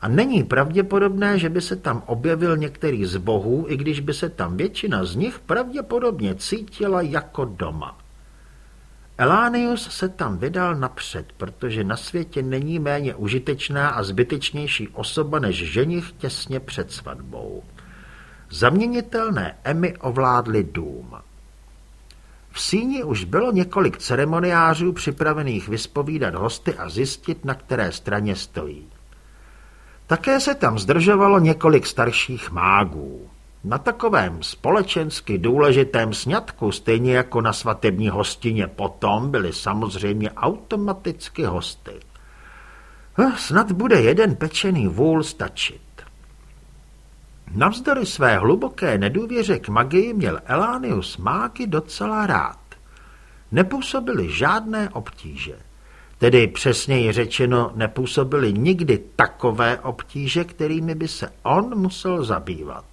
A není pravděpodobné, že by se tam objevil některý z bohů, i když by se tam většina z nich pravděpodobně cítila jako doma. Elánius se tam vydal napřed, protože na světě není méně užitečná a zbytečnější osoba než ženich těsně před svatbou. Zaměnitelné Emy ovládly dům. V síni už bylo několik ceremoniářů připravených vyspovídat hosty a zjistit, na které straně stojí. Také se tam zdržovalo několik starších mágů. Na takovém společensky důležitém sňatku, stejně jako na svatební hostině potom, byly samozřejmě automaticky hosty. Hm, snad bude jeden pečený vůl stačit. Navzdory své hluboké nedůvěře k magii měl Elánius mágy docela rád. Nepůsobily žádné obtíže. Tedy přesněji řečeno, nepůsobily nikdy takové obtíže, kterými by se on musel zabývat.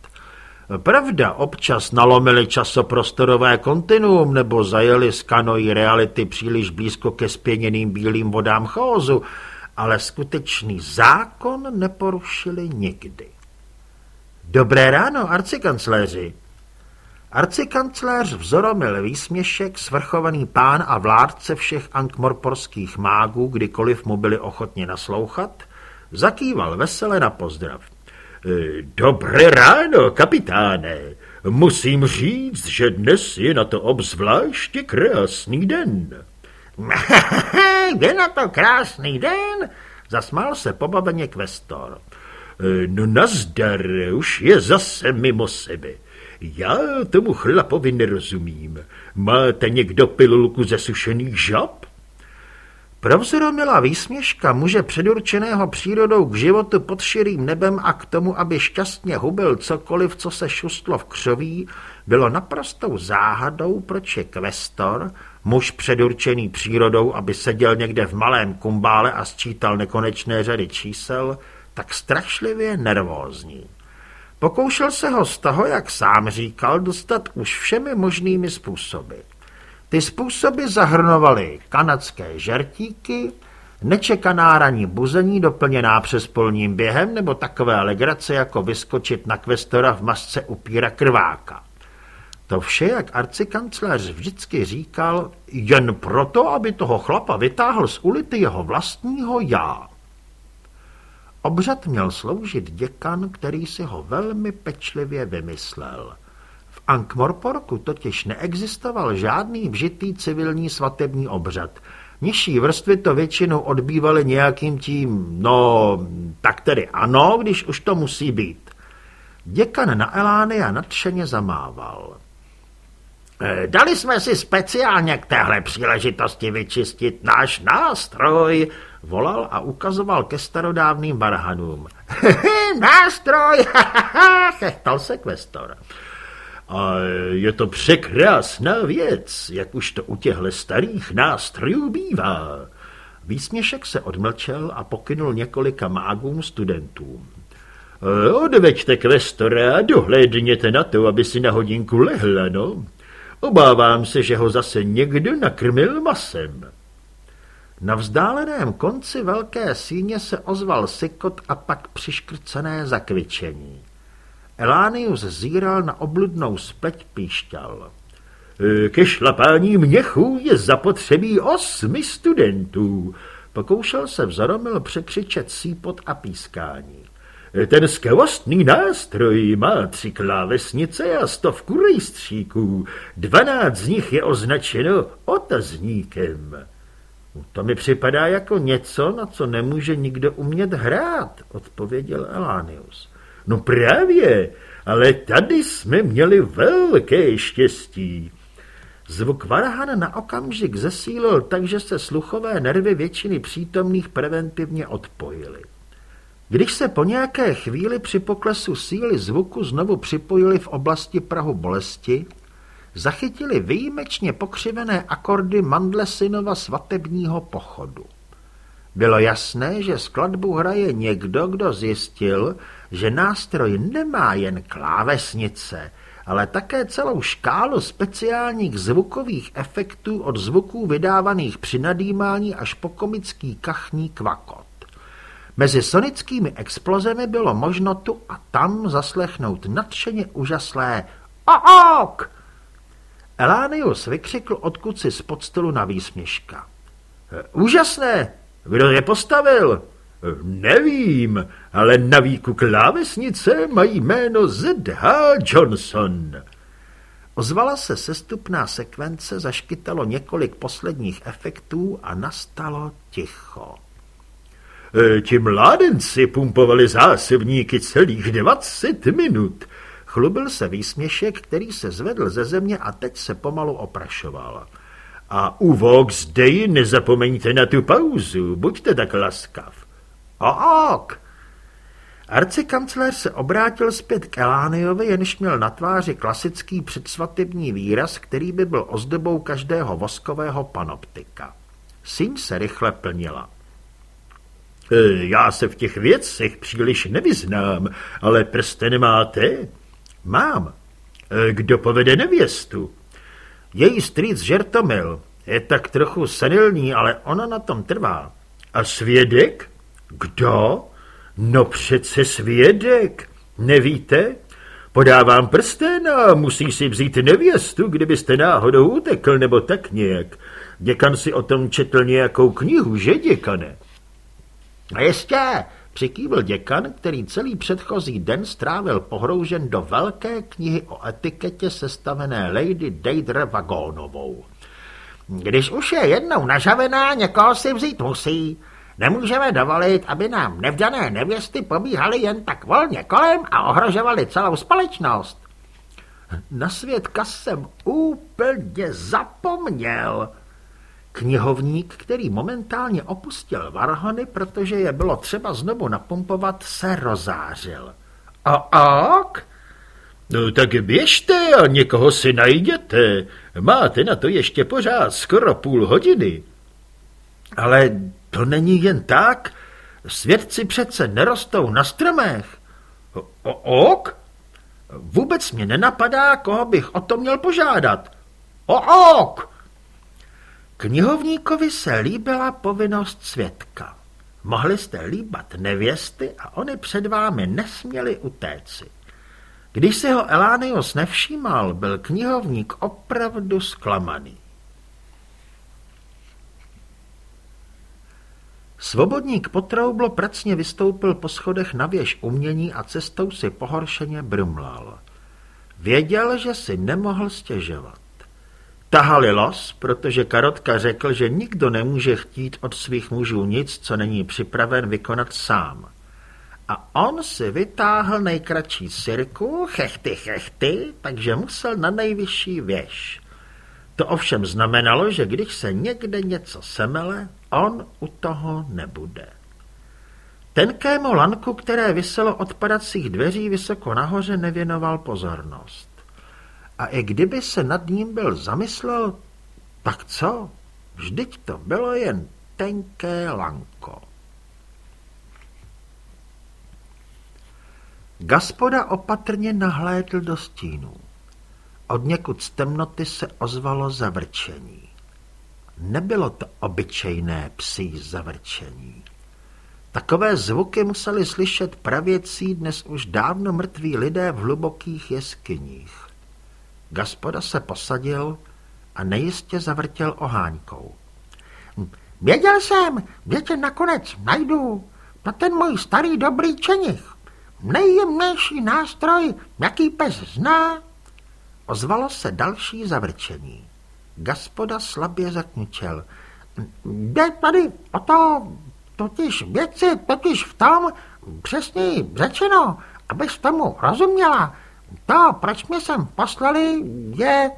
Pravda, občas nalomili časoprostorové kontinuum nebo zajeli z kanojí reality příliš blízko ke spěněným bílým vodám chaosu, ale skutečný zákon neporušili nikdy. Dobré ráno, arcikancléři. Arcikancléř vzoromil výsměšek, svrchovaný pán a vládce všech ankmorporských mágů, kdykoliv mu byli ochotně naslouchat, zakýval vesele na pozdrav. E, dobré ráno, kapitáne. Musím říct, že dnes je na to obzvláště krásný den.
je na to krásný den? Zasmál se pobaveně kvestor.
E, no nazdar, už je zase mimo sebe. Já tomu chlapovi nerozumím. Máte někdo pilulku ze sušených žab?
Provzoromila výsměška muže předurčeného přírodou k životu pod širým nebem a k tomu, aby šťastně hubil cokoliv, co se šustlo v křoví, bylo naprostou záhadou, proč je kvestor, muž předurčený přírodou, aby seděl někde v malém kumbále a sčítal nekonečné řady čísel, tak strašlivě nervózní. Pokoušel se ho z toho, jak sám říkal, dostat už všemi možnými způsoby. Ty způsoby zahrnovaly kanadské žertíky, nečekaná ranní buzení doplněná přes polním během nebo takové legrace jako vyskočit na kvestora v masce upíra krváka. To vše, jak arcikancléř vždycky říkal, jen proto, aby toho chlapa vytáhl z ulity jeho vlastního já. Obřad měl sloužit děkan, který si ho velmi pečlivě vymyslel. V Ankmorporku totiž neexistoval žádný vžitý civilní svatební obřad. Nižší vrstvy to většinou odbývaly nějakým tím, no, tak tedy ano, když už to musí být. Děkan na Elánia nadšeně zamával. Eh, dali jsme si speciálně k téhle příležitosti vyčistit náš nástroj, volal a ukazoval ke starodávným barhanům. nástroj, chechtal se kvestor. A je to překrásná věc, jak už to u těchto starých nástrojů bývá. Výsměšek se odmlčel a pokynul několika mágům studentům. Eh, odveďte kvestora a dohlédněte na to, aby si na hodinku lehla, no. Obávám se, že ho zase někdo nakrmil masem. Na vzdáleném konci velké síně se ozval sykot a pak přiškrcené zakvičení. Elánius zíral na obludnou spleť píšťal. E, ke šlapání měchů je zapotřebí osmi studentů. Pokoušel se vzoromil překřičet sípot a pískání. Ten skvostný nástroj má tři klávesnice a stovku rejstříků. Dvanáct z nich je označeno otazníkem. To mi připadá jako něco, na co nemůže nikdo umět hrát, odpověděl Elánius. No právě, ale tady jsme měli velké štěstí. Zvuk varhana na okamžik zesílil takže se sluchové nervy většiny přítomných preventivně odpojily. Když se po nějaké chvíli při poklesu síly zvuku znovu připojili v oblasti Prahu bolesti, zachytili výjimečně pokřivené akordy Mandlesinova svatebního pochodu. Bylo jasné, že skladbu hraje někdo, kdo zjistil, že nástroj nemá jen klávesnice, ale také celou škálu speciálních zvukových efektů od zvuků vydávaných při nadýmání až po komický kachní kvakot. Mezi sonickými explozemi bylo možno tu a tam zaslechnout nadšeně úžaslé OK! Elánius vykřikl odkud si z podstolu na výsměška. Úžasné! Kdo je postavil? Nevím, ale na výku klávesnice mají jméno Z.H. Johnson. Ozvala se sestupná sekvence, zaškytalo několik posledních efektů a nastalo ticho. E, ti mládenci pumpovali zásobníky celých 20 minut. Chlubil se výsměšek, který se zvedl ze země a teď se pomalu oprašoval. A u Vox Day nezapomeňte na tu pauzu, buďte tak laskav. Ok. Arcikancléř se obrátil zpět k Elániovi, jenž měl na tváři klasický předsvatební výraz, který by byl ozdobou každého voskového panoptika. Síň se rychle plnila. E, já se v těch věcech příliš nevyznám, ale prsten máte? Mám. E, kdo povede nevěstu? Její strýc Žertomil je tak trochu senilní, ale ona na tom trvá. A svědek? Kdo? No přece svědek. Nevíte? Podávám prsten a musí si vzít nevěstu, kdybyste náhodou utekl nebo tak nějak. Děkan si o tom četl nějakou knihu, že děkane? Jistě, přikývil děkan, který celý předchozí den strávil pohroužen do velké knihy o etiketě sestavené Lady Deidre Vagónovou. Když už je jednou nažavená, někoho si vzít musí. Nemůžeme dovolit, aby nám nevdané nevěsty pobíhaly jen tak volně kolem a ohrožovaly celou společnost. Na svědka jsem úplně zapomněl. Knihovník, který momentálně opustil varhony, protože je bylo třeba znovu napumpovat, se rozářil. A ok?
No tak běžte a někoho si najděte. Máte na to ještě pořád skoro půl hodiny.
Ale to není jen tak. Svědci přece nerostou na stromech.
O, ok?
Vůbec mě nenapadá, koho bych o to měl požádat.
O, ok!
Knihovníkovi se líbila povinnost svědka. Mohli jste líbat nevěsty a oni před vámi nesměli utéci. Když si ho Elánius nevšímal, byl knihovník opravdu zklamaný. Svobodník potroublo pracně vystoupil po schodech na věž umění a cestou si pohoršeně brumlal. Věděl, že si nemohl stěžovat. Tahali los, protože Karotka řekl, že nikdo nemůže chtít od svých mužů nic, co není připraven vykonat sám. A on si vytáhl nejkratší sirku, chechty, chechty, takže musel na nejvyšší věž. To ovšem znamenalo, že když se někde něco semele, on u toho nebude. Tenkému lanku, které vyselo od padacích dveří vysoko nahoře, nevěnoval pozornost. A i kdyby se nad ním byl zamyslel, tak co? Vždyť to bylo jen tenké lanko. Gaspoda opatrně nahlédl do stínů. Od někud z temnoty se ozvalo zavrčení. Nebylo to obyčejné psí zavrčení. Takové zvuky museli slyšet pravěcí dnes už dávno mrtví lidé v hlubokých jeskyních. Gaspoda se posadil a nejistě zavrtěl oháňkou.
Věděl jsem, že tě nakonec najdu. To ten můj starý dobrý čenich. Nejjemnější nástroj, jaký pes zná.
Ozvalo se další zavrčení. Gaspoda slabě zakničel.
Jde tady o to, totiž věci, totiž v tom, přesně řečeno, abys tomu rozuměla, to, proč mě sem poslali, je...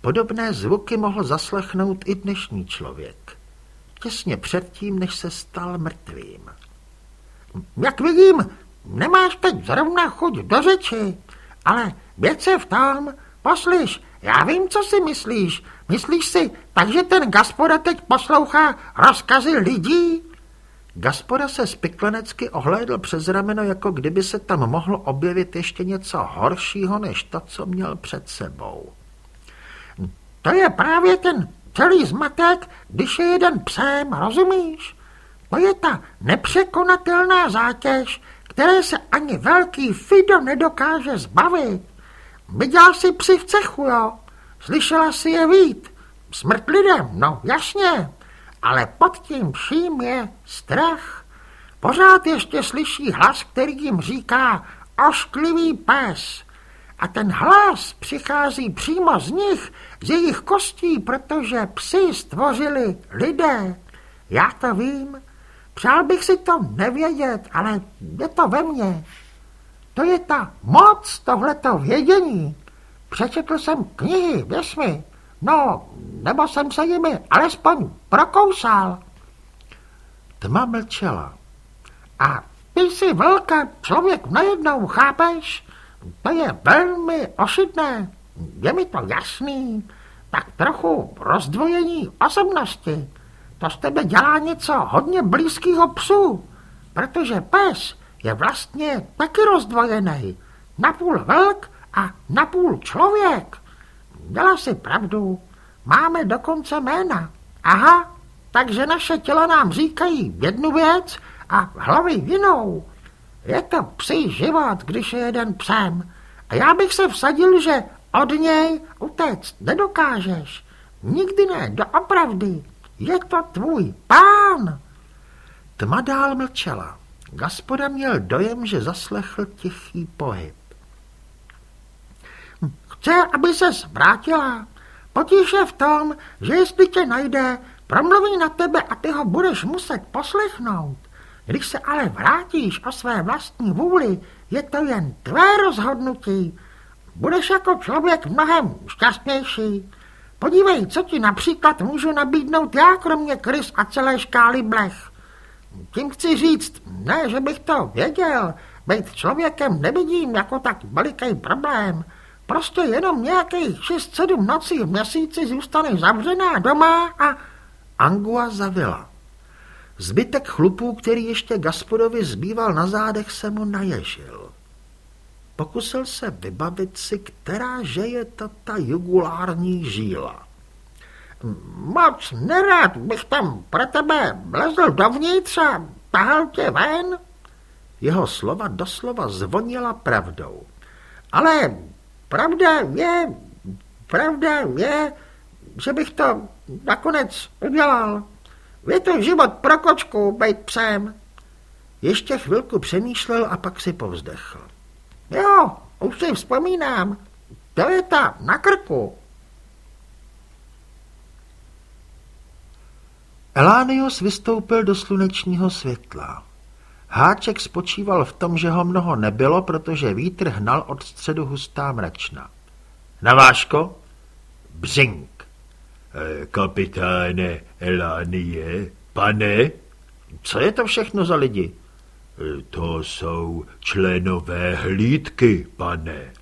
Podobné zvuky mohl zaslechnout i dnešní člověk. Těsně předtím, než se stal mrtvým.
Jak vidím, nemáš teď zrovna chuť do řeči, ale věc je v tom, poslyš, já vím, co si myslíš. Myslíš si, takže ten Gaspoda teď poslouchá rozkazy lidí?
Gaspoda se spiklenecky ohlédl přes rameno, jako kdyby se tam mohlo objevit ještě něco horšího, než to, co měl před sebou.
To je právě ten celý zmatek, když je jeden psem, rozumíš? To je ta nepřekonatelná zátěž, které se ani velký Fido nedokáže zbavit. Viděl jsi psi v cechu, jo? Slyšela si je vít. Smrt lidem, no jasně ale pod tím vším je strach. Pořád ještě slyší hlas, který jim říká ošklivý pes. A ten hlas přichází přímo z nich, z jejich kostí, protože psi stvořili lidé. Já to vím. Přál bych si to nevědět, ale je to ve mně. To je ta moc, tohleto vědění. Přečetl jsem knihy, věř mi. No, nebo jsem se jimi alespoň prokousal.
Tma mlčela.
A ty jsi velká člověk najednou, chápeš? To je velmi ošidné. Je mi to jasný. Tak trochu rozdvojení osobnosti. To z tebe dělá něco hodně blízkého psu, protože pes je vlastně taky rozdvojený. Napůl velk a napůl člověk. Dělá si pravdu. Máme dokonce jména. Aha, takže naše těla nám říkají jednu věc a hlavy jinou. Je to psí život, když je jeden psem. A já bych se vsadil, že od něj utéct nedokážeš. Nikdy ne, doopravdy. Je to tvůj pán.
Tma dál mlčela. Gaspoda měl dojem, že zaslechl tichý pohyb.
Chce, aby se vrátila. Potíž je v tom, že jestli tě najde, promluví na tebe a ty ho budeš muset poslechnout. Když se ale vrátíš o své vlastní vůli, je to jen tvé rozhodnutí. Budeš jako člověk mnohem šťastnější. Podívej, co ti například můžu nabídnout já, kromě krys a celé škály blech. Tím chci říct, ne, že bych to věděl, být člověkem nevidím jako tak veliký problém. Prostě jenom nějakých 6-7 nocí v měsíci zůstane zavřená doma a...
Angua zavila. Zbytek chlupů, který ještě Gaspodovi zbýval na zádech, se mu naježil. Pokusil se vybavit si, která že je to ta jugulární žíla.
Moc nerad bych tam pro tebe vlezl dovnitř a tahal tě ven.
Jeho slova doslova zvonila pravdou.
Ale pravda je, pravda je, že bych to nakonec udělal. Je to život pro kočku, být psem.
Ještě chvilku přemýšlel a pak si povzdechl.
Jo, už si vzpomínám. To je ta na krku.
Elánius vystoupil do slunečního světla. Háček spočíval v tom, že ho mnoho nebylo, protože vítr hnal od středu hustá mračna. Naváško? Břink.
E, kapitáne Elánie, pane?
Co je to všechno za lidi?
E, to jsou členové hlídky, pane.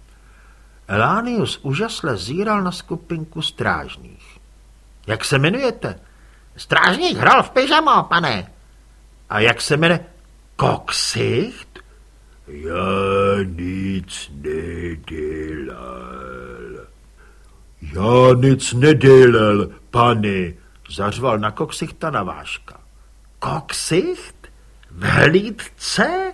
Elánius úžasle zíral na skupinku strážných. Jak se jmenujete?
Strážník hral v pyžamo, pane.
A jak se jmenuje? Koksicht?
Já nic nedělal. Já nic nedělal, pane,
zařval na Koksichta navážka. Koksicht? V hlídce?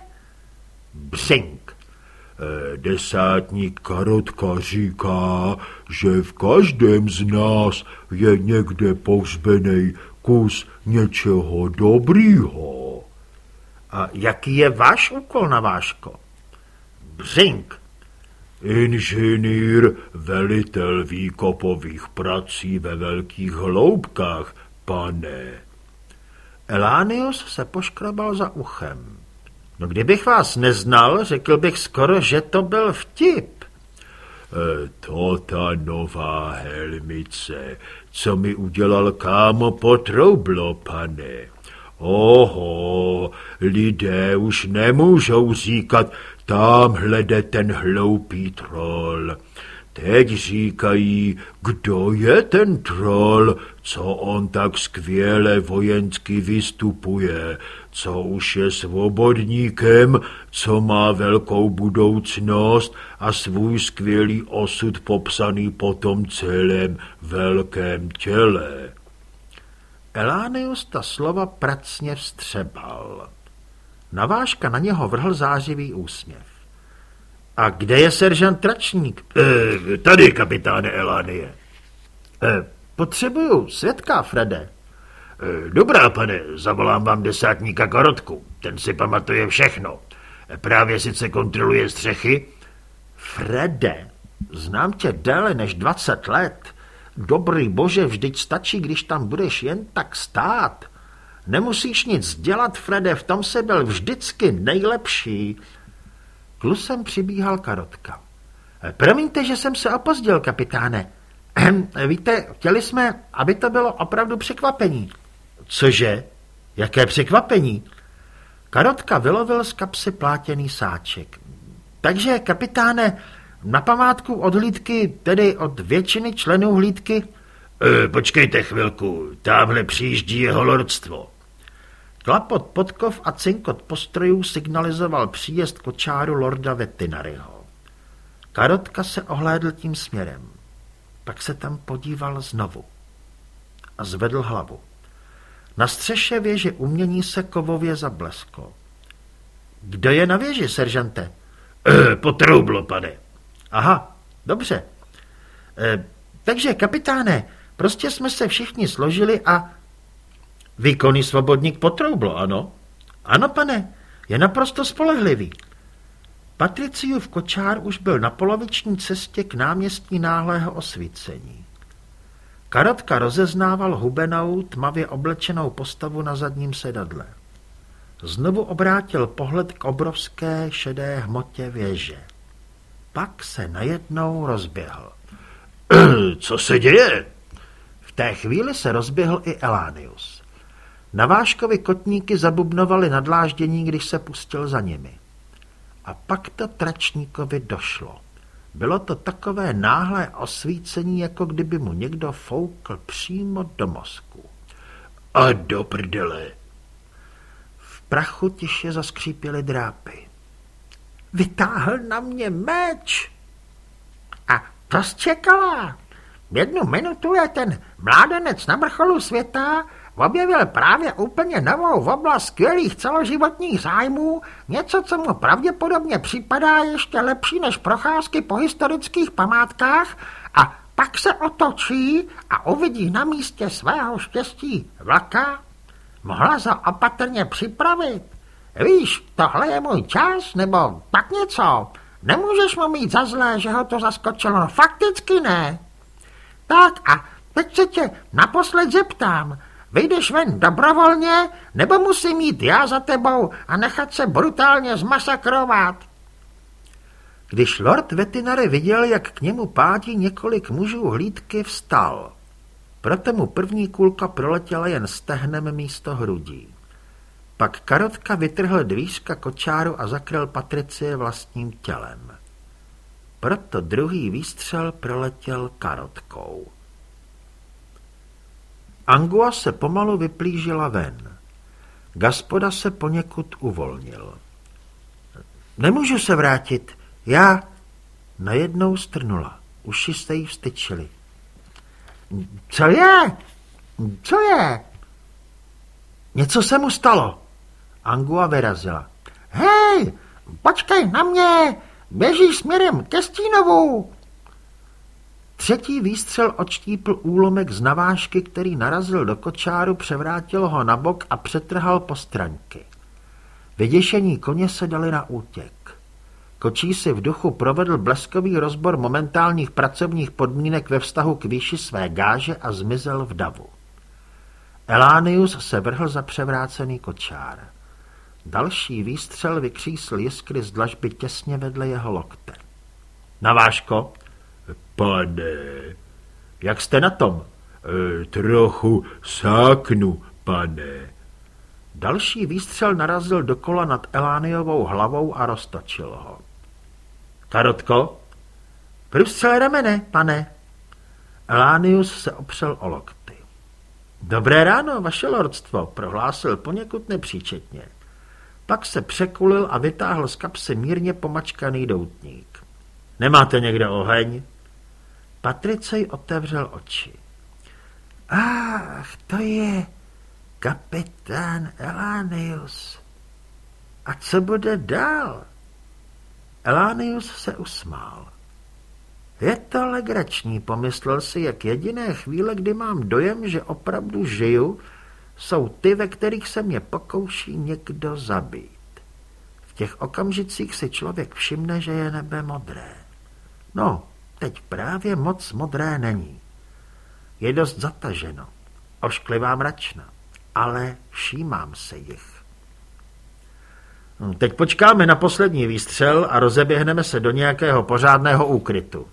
Břink.
Eh, desátník Karotka říká, že v každém z nás je někde pohřbený kus něčeho dobrýho.
A jaký je váš úkol na váško? Břink.
Inženýr, velitel výkopových prací ve velkých hloubkách, pane.
Elánius se poškrabal za uchem. No kdybych vás neznal, řekl bych skoro, že to byl vtip.
E, to ta nová helmice, co mi udělal kámo potroublo, pane. Oho, lidé už nemůžou říkat, tamhle jde ten hloupý troll. Teď říkají, kdo je ten troll, co on tak skvěle vojensky vystupuje, co už je svobodníkem, co má velkou budoucnost a svůj skvělý osud popsaný po tom celém velkém těle.
Elánius ta slova pracně vstřebal. Navážka na něho vrhl zářivý úsměv. A kde je seržant Tračník?
E, tady, kapitáne Elánie.
E, potřebuju svědka, Frede. E,
dobrá, pane, zavolám vám desátníka Korotku. Ten si pamatuje všechno. E, právě sice kontroluje střechy.
Frede, znám tě déle než 20 let. Dobrý bože, vždyť stačí, když tam budeš jen tak stát. Nemusíš nic dělat, Frede, v tom se byl vždycky nejlepší. Klusem přibíhal Karotka. Promiňte, že jsem se opozdil, kapitáne. Víte, chtěli jsme, aby to bylo opravdu překvapení. Cože? Jaké překvapení? Karotka vylovil z kapsy plátěný sáček. Takže, kapitáne, na památku od hlídky, tedy od většiny členů hlídky...
E, počkejte chvilku, tamhle přijíždí jeho lordstvo.
Klapot podkov a cinkot postrojů signalizoval příjezd kočáru lorda Vetinaryho. Karotka se ohlédl tím směrem. Pak se tam podíval znovu a zvedl hlavu. Na střeše věže umění se kovově zablesklo. Kdo je na věži, seržante?
E, potroublo, pane.
Aha, dobře. E, takže, kapitáne, prostě jsme se všichni složili a... Výkonný svobodník potroublo, ano? Ano, pane, je naprosto spolehlivý. Patriciův kočár už byl na poloviční cestě k náměstí náhlého osvícení. Karotka rozeznával hubenou, tmavě oblečenou postavu na zadním sedadle. Znovu obrátil pohled k obrovské šedé hmotě věže. Pak se najednou rozběhl.
Co se děje?
té chvíli se rozběhl i Elánius. Na Váškovi kotníky zabubnovali nadláždění, když se pustil za nimi. A pak to tračníkovi došlo. Bylo to takové náhlé osvícení, jako kdyby mu někdo foukl přímo do mozku. A do prdele! V prachu tiše zaskřípěly drápy.
Vytáhl na mě meč! A to zčekala! Jednu minutu je ten mládenec na vrcholu světa objevil právě úplně novou oblast skvělých celoživotních zájmů, něco, co mu pravděpodobně připadá ještě lepší než procházky po historických památkách a pak se otočí a uvidí na místě svého štěstí vlaka. Mohla se opatrně připravit. Víš, tohle je můj čas, nebo pak něco. Nemůžeš mu mít za zlé, že ho to zaskočilo. No, fakticky ne. Tak a teď se tě naposled zeptám. Vyjdeš ven dobrovolně, nebo musím jít já za tebou a nechat se brutálně zmasakrovat?
Když lord Vetinary viděl, jak k němu pádí několik mužů hlídky, vstal. Proto mu první kulka proletěla jen stehnem místo hrudí. Pak Karotka vytrhl dvířka kočáru a zakryl Patricie vlastním tělem. Proto druhý výstřel proletěl Karotkou. Angua se pomalu vyplížila ven. Gaspoda se poněkud uvolnil. Nemůžu se vrátit. Já... Najednou strnula. Uši jste jí vstyčili.
Co je? Co je?
Něco se mu stalo. Angua vyrazila.
Hej, počkej na mě, běžíš směrem ke Stínovu.
Třetí výstřel odštípl úlomek z navážky, který narazil do kočáru, převrátil ho na bok a přetrhal po straňky. Vyděšení koně se dali na útěk. Kočí si v duchu provedl bleskový rozbor momentálních pracovních podmínek ve vztahu k výši své gáže a zmizel v davu. Elánius se vrhl za převrácený kočár. Další výstřel vykřísl jiskry z dlažby těsně vedle jeho lokte. Navážko,
Pane.
Jak jste na tom?
E, trochu sáknu, pane.
Další výstřel narazil dokola nad Elániovou hlavou a roztočil ho. Karotko? Průstřel ramene, pane. Elánius se opřel o lokty. Dobré ráno, vaše lordstvo, prohlásil poněkud nepříčetně. Pak se překulil a vytáhl z kapsy mírně pomačkaný doutník. Nemáte někde oheň? Patricej otevřel oči. Ach, to je kapitán Elánius. A co bude dál? Elánius se usmál. Je to legrační, pomyslel si, jak jediné chvíle, kdy mám dojem, že opravdu žiju, jsou ty, ve kterých se mě pokouší někdo zabít. V těch okamžicích si člověk všimne, že je nebe modré. No, teď právě moc modré není. Je dost zataženo, ošklivá mračna, ale všímám se jich. Hm, teď počkáme na poslední výstřel a rozeběhneme se do nějakého pořádného úkrytu.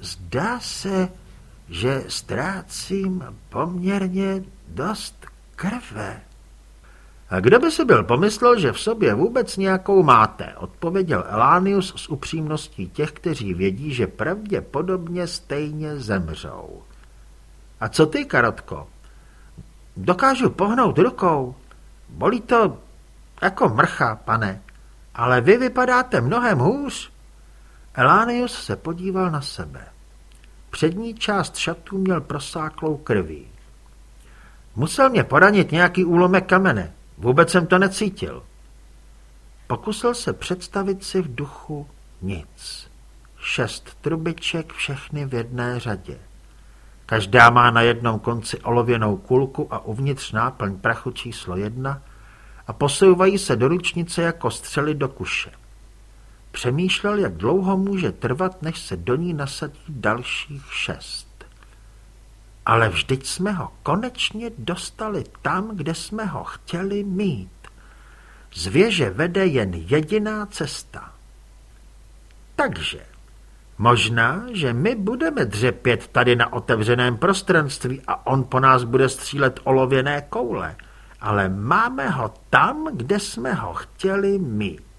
Zdá se, že ztrácím poměrně dost krve. A kdo by si byl pomyslel, že v sobě vůbec nějakou máte, odpověděl Elánius s upřímností těch, kteří vědí, že pravděpodobně stejně zemřou. A co ty, Karotko? Dokážu pohnout rukou. Bolí to jako mrcha, pane, ale vy vypadáte mnohem hůř. Elánius se podíval na sebe. Přední část šatů měl prosáklou krví. Musel mě poranit nějaký úlomek kamene. Vůbec jsem to necítil. Pokusil se představit si v duchu nic. Šest trubiček, všechny v jedné řadě. Každá má na jednom konci olověnou kulku a uvnitř náplň prachu číslo jedna a posouvají se do ručnice jako střely do kuše. Přemýšlel, jak dlouho může trvat, než se do ní nasadí dalších šest. Ale vždyť jsme ho konečně dostali tam, kde jsme ho chtěli mít. Z věže vede jen jediná cesta. Takže Možná, že my budeme dřepět tady na otevřeném prostranství a on po nás bude střílet olověné koule, ale máme ho tam, kde jsme ho chtěli mít.